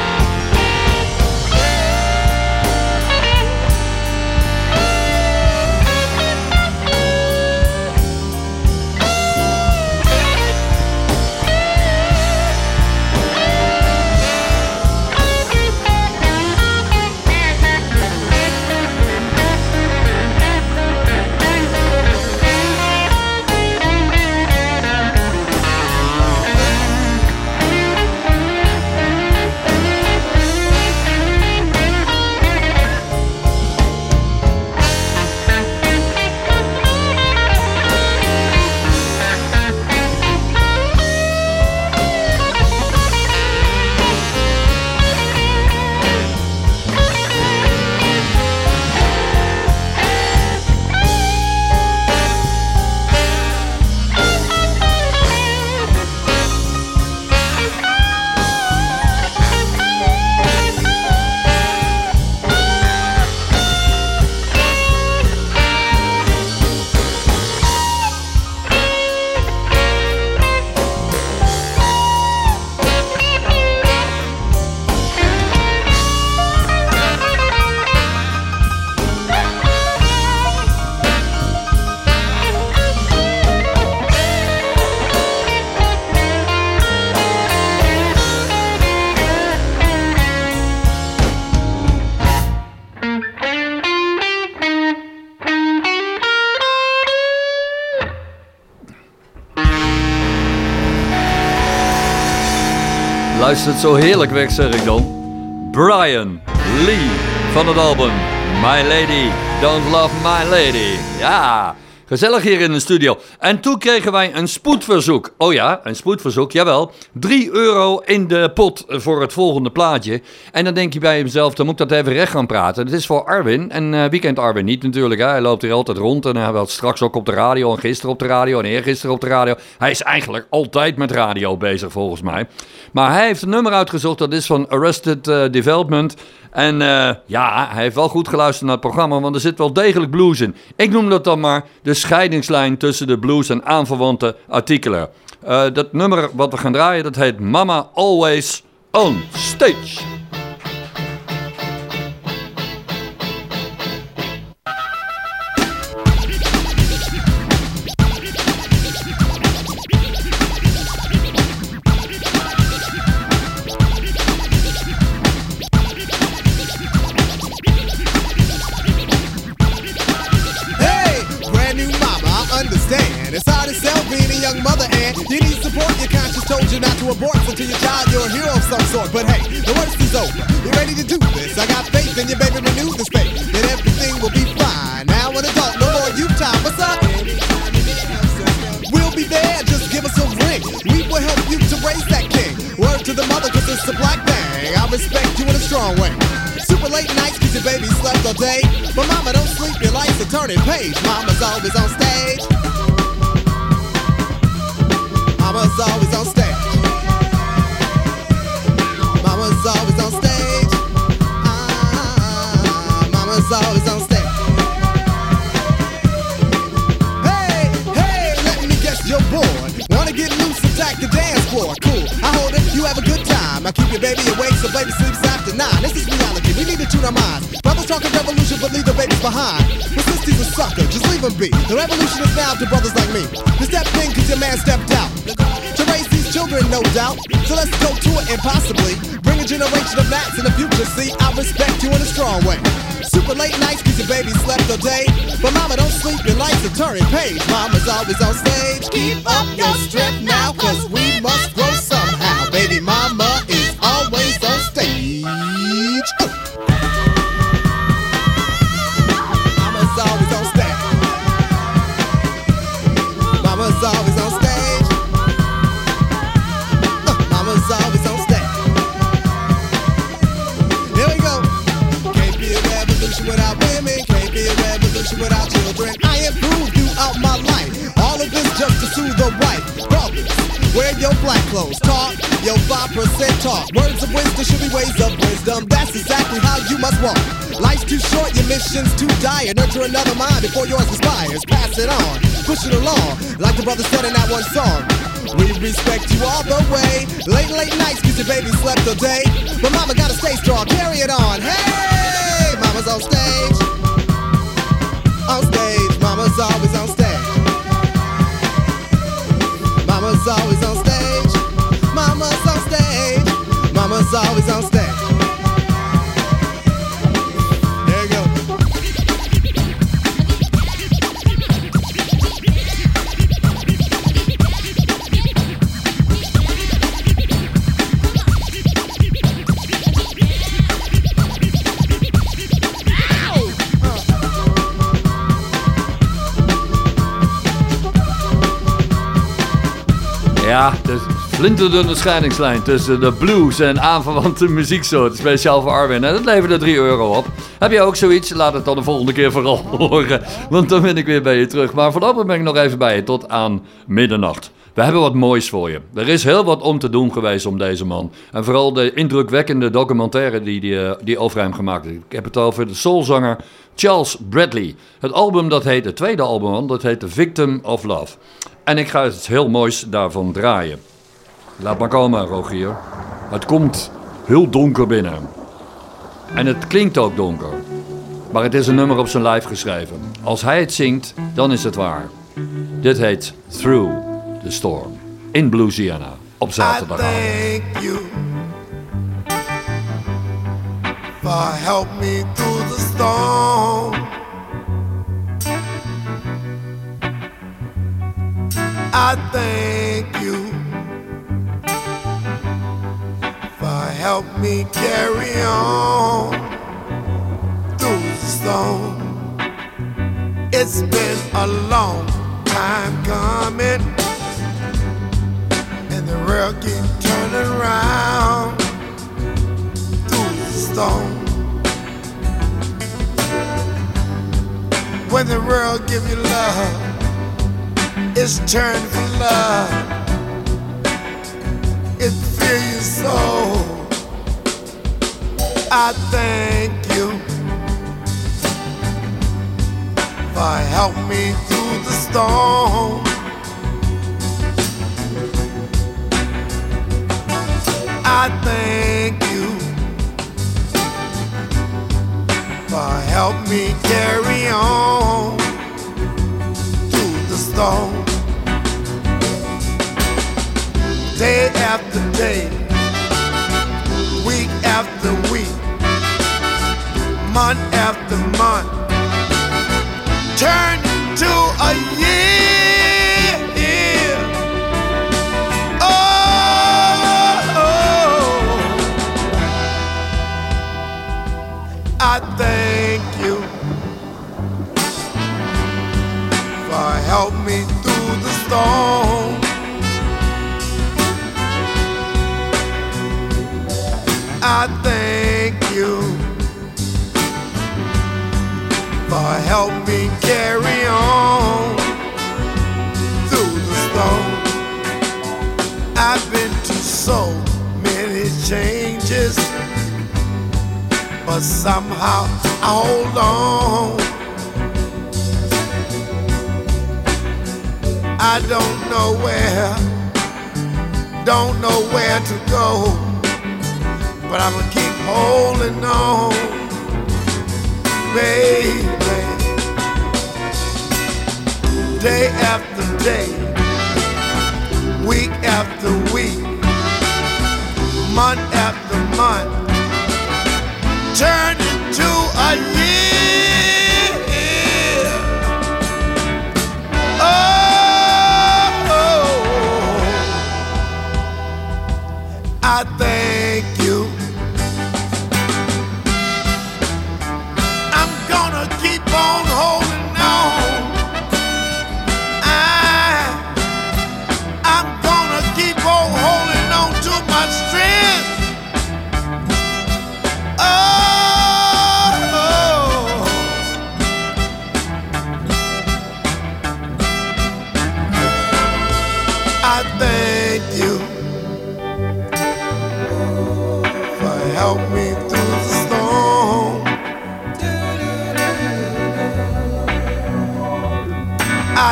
Luistert zo heerlijk weg, zeg ik dan. Brian Lee van het album My Lady, Don't Love My Lady. Ja, gezellig hier in de studio. En toen kregen wij een spoedverzoek. Oh ja, een spoedverzoek, jawel. 3 euro in de pot voor het volgende plaatje. En dan denk je bij jezelf, dan moet ik dat even recht gaan praten. Het is voor Arwin. En eh wie kent Arwin niet natuurlijk. Hè? Hij loopt hier altijd rond. En hij was straks ook op de radio. En gisteren op de radio. En eergisteren op de radio. Hij is eigenlijk altijd met radio bezig volgens mij. Maar hij heeft een nummer uitgezocht. Dat is van Arrested eh, Development. En eh, ja, hij heeft wel goed geluisterd naar het programma, want er zit wel degelijk blues in. Ik noem dat dan maar de scheidingslijn tussen de blues en aanverwante artikelen. Eh, dat nummer wat we gaan draaien, dat heet Mama Always On Stage. All day. But mama, don't sleep, your life's a turning page. Mama's always on stage. Mama's always on stage. Mama's always on stage. Ah, mama's always on stage. Hey, hey, let me guess you're bored. Wanna get loose, and attack the dance floor. Cool, I hold it, you have a good time. I keep your baby awake so baby sleeps after nine. This is reality, we need to tune our minds. Behind. But since he's a sucker, just leave him be. The revolution is now to brothers like me. You stepped in cause your man stepped out. To raise these children, no doubt. So let's go to it and possibly Bring a generation of nats in the future. See, I respect you in a strong way. Super late nights cause your baby slept all day. But mama, don't sleep, your life's a turning page. Mama's always on stage. Keep up your strength now, cause we must grow dire. Nurture another mind before yours expires. Pass it on, push it along. Like the brother said in that one song. We respect you all the way. Late, late nights, cause your baby slept all day. But mama gotta stay strong, carry it on. Hey, mama's on stage. On stage, mama's always on stage. Mama's always on stage. Mama's on stage. Mama's always on stage. Ja, de flinterdunne scheidingslijn tussen de blues en aanverwante muzieksoorten. Speciaal voor Arwin. En dat leverde 3 euro op. Heb je ook zoiets? Laat het dan de volgende keer vooral horen. Want dan ben ik weer bij je terug. Maar voorlopig ben ik nog even bij je tot aan middernacht. We hebben wat moois voor je. Er is heel wat om te doen geweest om deze man. En vooral de indrukwekkende documentaire die, die, eh, die over hem gemaakt heeft. Ik heb het over de soulzanger Charles Bradley. Het album dat heet, het tweede album, dat heet The Victim of Love. En ik ga het heel moois daarvan draaien. Laat maar komen, Rogier. Het komt heel donker binnen. En het klinkt ook donker. Maar het is een nummer op zijn lijf geschreven. Als hij het zingt, dan is het waar. Dit heet Through the Storm. In Bluesiana. Op zaterdag. Thank you for help me through the storm. I thank you for help me carry on through the storm. It's been a long time coming, and the world keep turning around through the storm. When the world give you love, it's turned for love. It fill your soul. I thank you for help me through the storm. I thank you for help me carry on through the storm. Day after day, week after week, month after month, turn into a year. Oh, I thank you for help me through the storm. I thank you for help me carry on through the storm. I've been to so many changes, but somehow I hold on. I don't know where, don't know where to go but I'm gonna keep holding on, baby. Day after day, week after week, month after month, turn into a year. Oh, oh, oh. I thank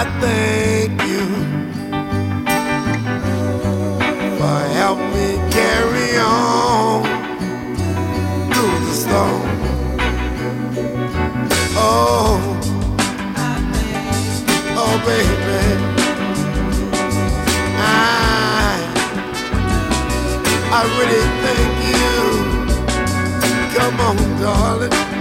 I thank you for help me carry on through the storm. Oh, oh, baby. I, I really thank you. Come on, darling.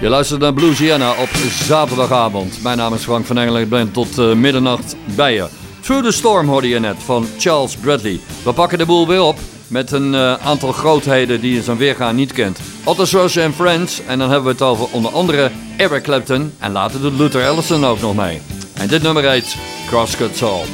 Je luistert naar Bluesiana op zaterdagavond. Mijn naam is Frank van Engelen. Ik ben tot eh, middernacht bij je. Through the Storm hoorde je net van Charles Bradley. We pakken de boel weer op met een eh, aantal grootheden die je zijn weergaan niet kent. Otto Sosa en Friends. En dan hebben we het over onder andere Eric Clapton. En later doet Luther Allison ook nog mee. En dit nummer heet Crosscut Soul.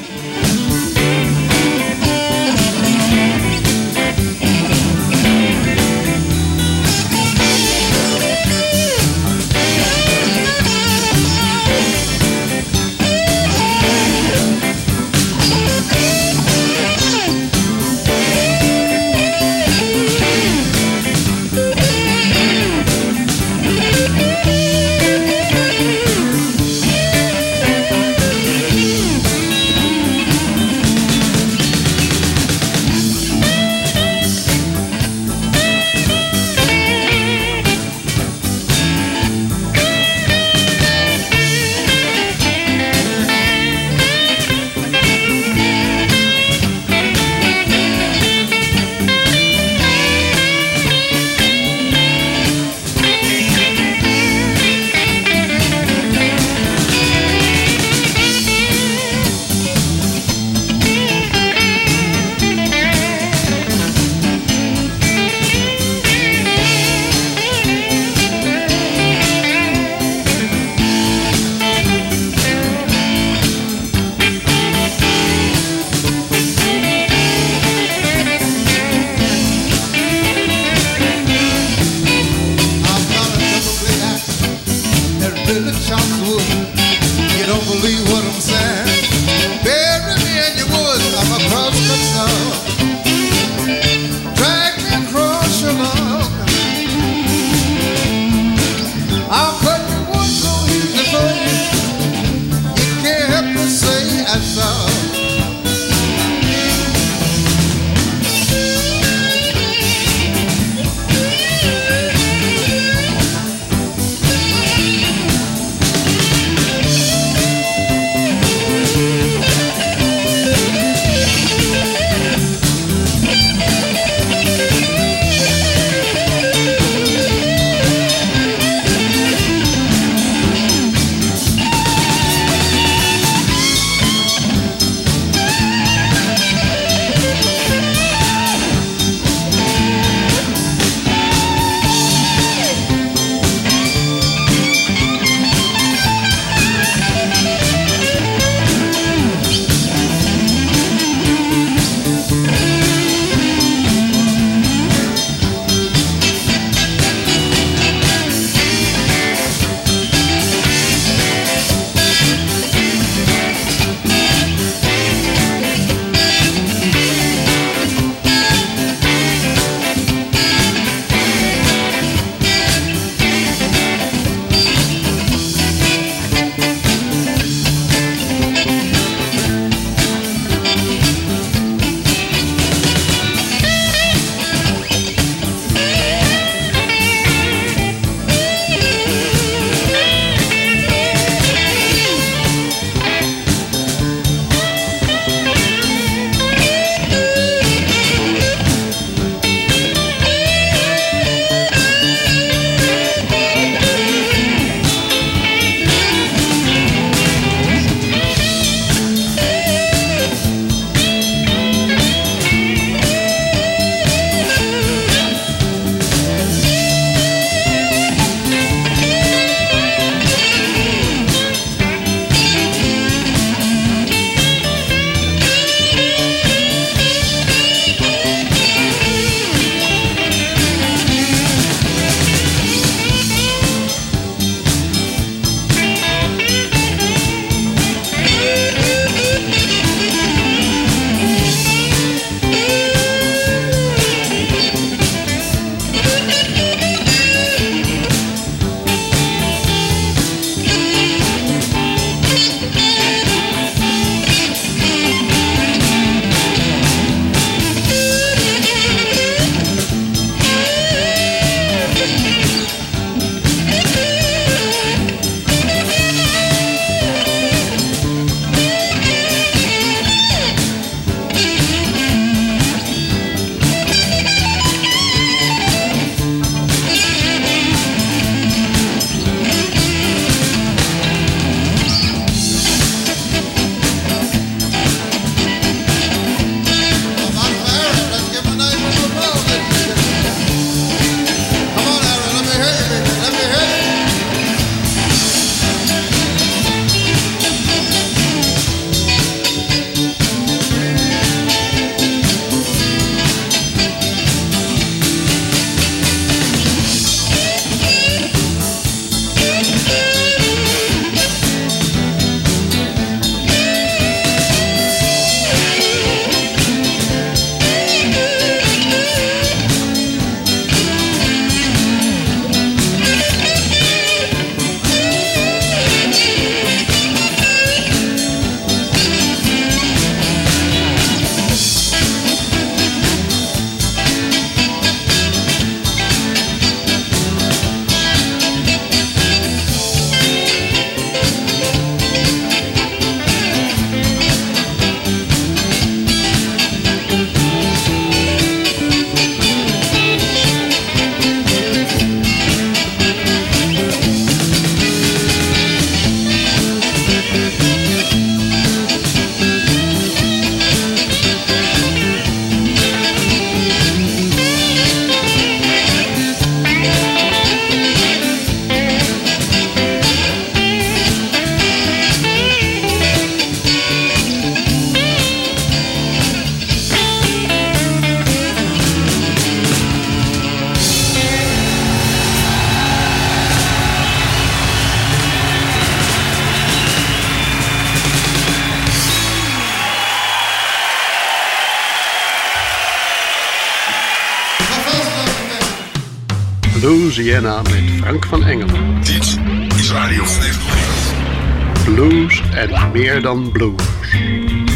Meer dan blues.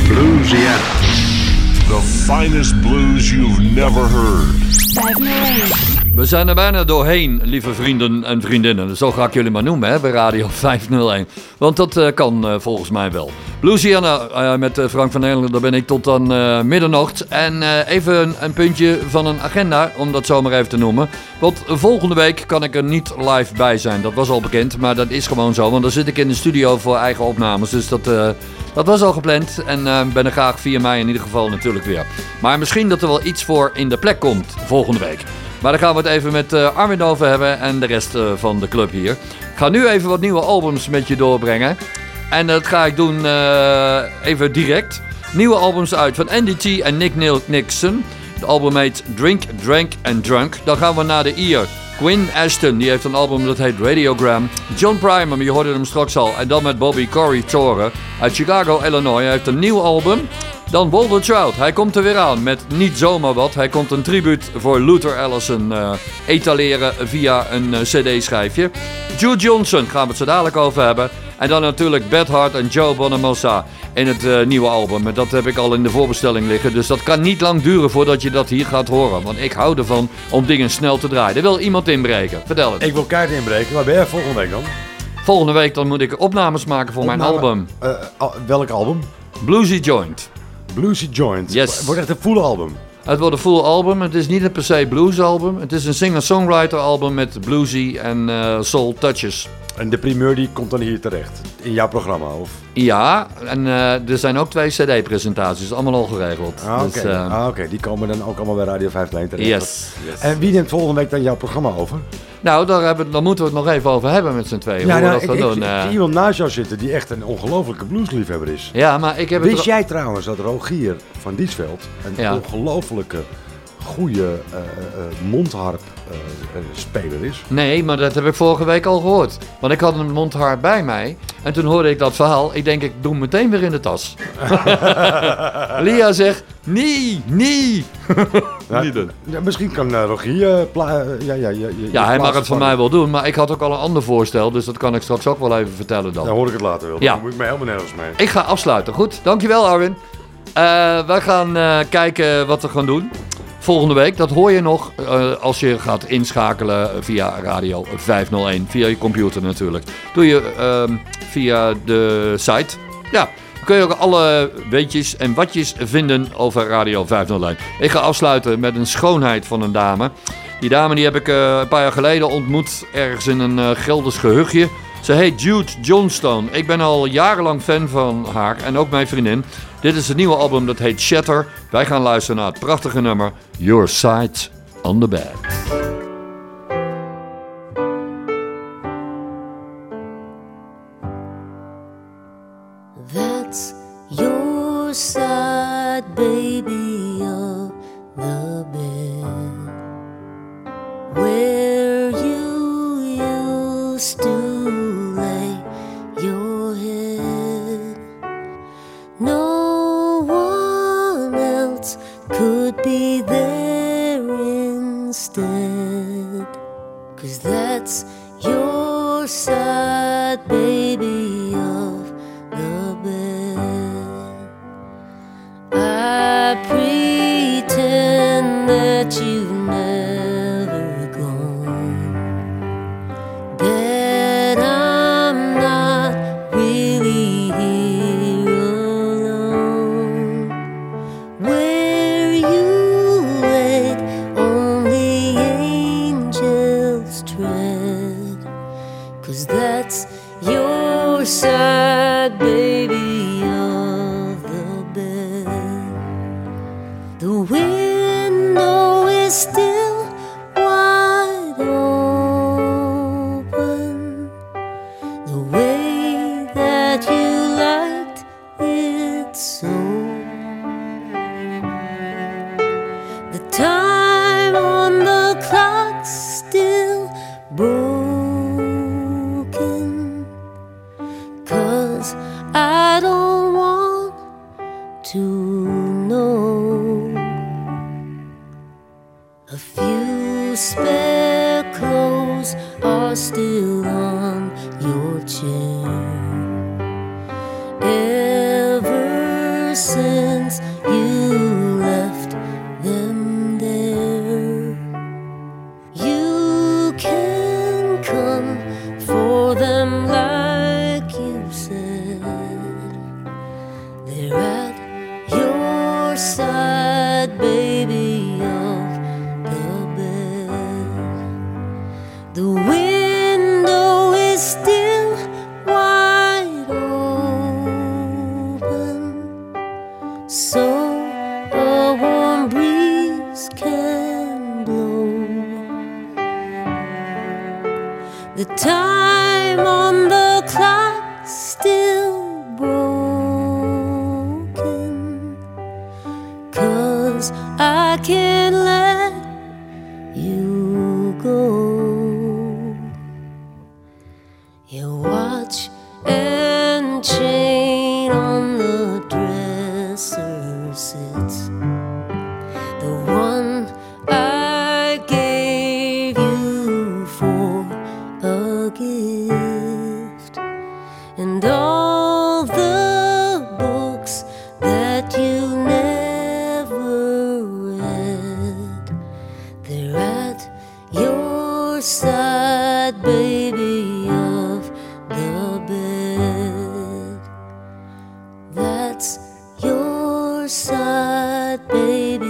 Bluesiana. The finest blues you've never heard. 501. We zijn er bijna doorheen, lieve vrienden en vriendinnen. Zo ga ik jullie maar noemen hè, bij Radio 501. Want dat eh, kan eh, volgens mij wel. Louisiana eh, met eh, Frank van Nederland, daar ben ik tot dan eh, middernacht. En even een, een puntje van een agenda, om dat zo maar even te noemen. Want volgende week kan ik er niet live bij zijn. Dat was al bekend, maar dat is gewoon zo. Want dan zit ik in de studio voor eigen opnames. Dus dat, dat was al gepland. En ben er graag 4 mei in ieder geval natuurlijk weer. Maar misschien dat er wel iets voor in de plek komt volgende week. Maar daar gaan we het even met Armin over hebben en de rest van de club hier. Ik ga nu even wat nieuwe albums met je doorbrengen. En dat ga ik doen eh, even direct. Nieuwe albums uit van Andy T en Nick Nixon. Het album heet Drink, Drank and Drunk. Dan gaan we naar de Ier. Quinn Ashton, die heeft een album dat heet Radiogram. John Primer, je hoorde hem straks al. En dan met Bobby Corey Tore uit Chicago, Illinois. Hij heeft een nieuw album. Dan Walter Trout, hij komt er weer aan met niet zomaar wat. Hij komt een tribuut voor Luther Allison eh, etaleren via een eh, cd-schijfje. Jude Johnson gaan we het zo dadelijk over hebben. En dan natuurlijk Beth Hart en Joe Bonamassa in het eh, nieuwe album. En dat heb ik al in de voorbestelling liggen. Dus dat kan niet lang duren voordat je dat hier gaat horen. Want ik hou ervan om dingen snel te draaien. Er wil iemand inbreken. Vertel het. Ik wil kaart inbreken. Waar ben jij volgende week dan? Volgende week dan moet ik opnames maken voor mijn album. Eh, welk album? Bluesy Joint. Bluesy Joint. Yes. Wordt echt een full album. Het wordt een full album. Het is niet een per se blues album. Het is een singer-songwriter album met bluesy en eh, soul touches. En de primeur die komt dan hier terecht. In jouw programma, of? Ja, en eh, er zijn ook twee cd-presentaties. Allemaal al geregeld. Ah, oké. Dus, ah, oké. Die komen dan ook allemaal bij Radio 501 terecht. Yes, yes. En wie neemt volgende week dan jouw programma over? nou, daar, hebben, daar moeten we het nog even over hebben met z'n tweeën. we nou, dat ik, ik, doen. ik eh. zie iemand naast jou zitten die echt een ongelofelijke bluesliefhebber is. Ja, maar ik heb Wist jij trouwens dat Rogier van Diesveld een Ja. ongelofelijke goede eh, eh, eh, mondharp eh, eh, speler is? Nee, maar dat heb ik vorige week al gehoord. Want ik had een mondhaar bij mij. En toen hoorde ik dat verhaal. Ik denk, ik doe hem meteen weer in de tas. Lia zegt, nee, nee. Ja, Niet doen. ja, misschien kan eh, Rogier... pla- eh, ja, ja, ja, Ja, hij mag het van mij wel doen. Maar ik had ook al een ander voorstel. Dus dat kan ik straks ook wel even vertellen dan. Dan hoor ik het later wel. Ja. Dan moet ik mij helemaal nergens mee. Ik ga afsluiten. Goed, dankjewel Arwin. Eh wij gaan eh, kijken wat we gaan doen. Volgende week, dat hoor je nog eh, als je gaat inschakelen via Radio 501. Via je computer natuurlijk. Doe je ehm, via de site. Ja, kun je ook alle weetjes en watjes vinden over Radio 501. Ik ga afsluiten met een schoonheid van een dame. Die dame die heb ik eh, een paar jaar geleden ontmoet. Ergens in een eh Gelders gehuchtje. Ze heet Jude Johnstone. Ik ben al jarenlang fan van haar en ook mijn vriendin. Dit is het nieuwe album dat heet Shatter. Wij gaan luisteren naar het prachtige nummer Your Side on the Bed. Your side, baby,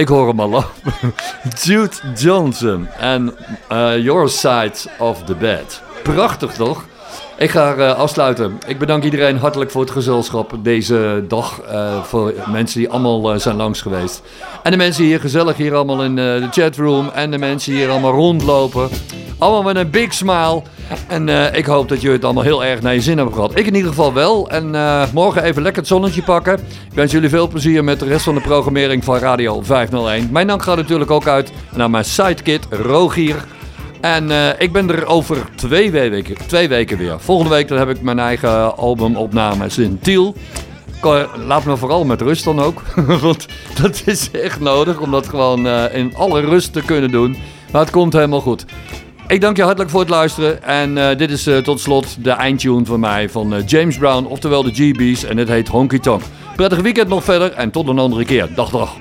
Ik hoor hem al lopen. Jude Johnson en eh, Your Side of the Bed. Prachtig toch? Ik ga eh, afsluiten. Ik bedank iedereen hartelijk voor het gezelschap deze dag. eh, voor mensen die allemaal zijn langs geweest. En de mensen hier gezellig hier allemaal in de chatroom. En de mensen hier allemaal rondlopen. Allemaal met een big smile. En eh, ik hoop dat jullie het allemaal heel erg naar je zin hebben gehad. Ik in ieder geval wel. En eh, morgen even lekker het zonnetje pakken. Ik wens jullie veel plezier met de rest van de programmering van Radio 501. Mijn dank gaat natuurlijk ook uit naar mijn sidekick Rogier. En eh, ik ben er over twee weken, twee weken weer. Volgende week dan heb ik mijn eigen albumopname in Tiel. Laat me vooral met rust dan ook. Want dat is echt nodig om dat gewoon in alle rust te kunnen doen. Maar het komt helemaal goed. Ik dank je hartelijk voor het luisteren. En eh, dit is eh, tot slot de eindtune van mij van eh, James Brown, oftewel de GB's. En het heet Honky Tonk. Prettig weekend nog verder en tot een andere keer. Dag, dag.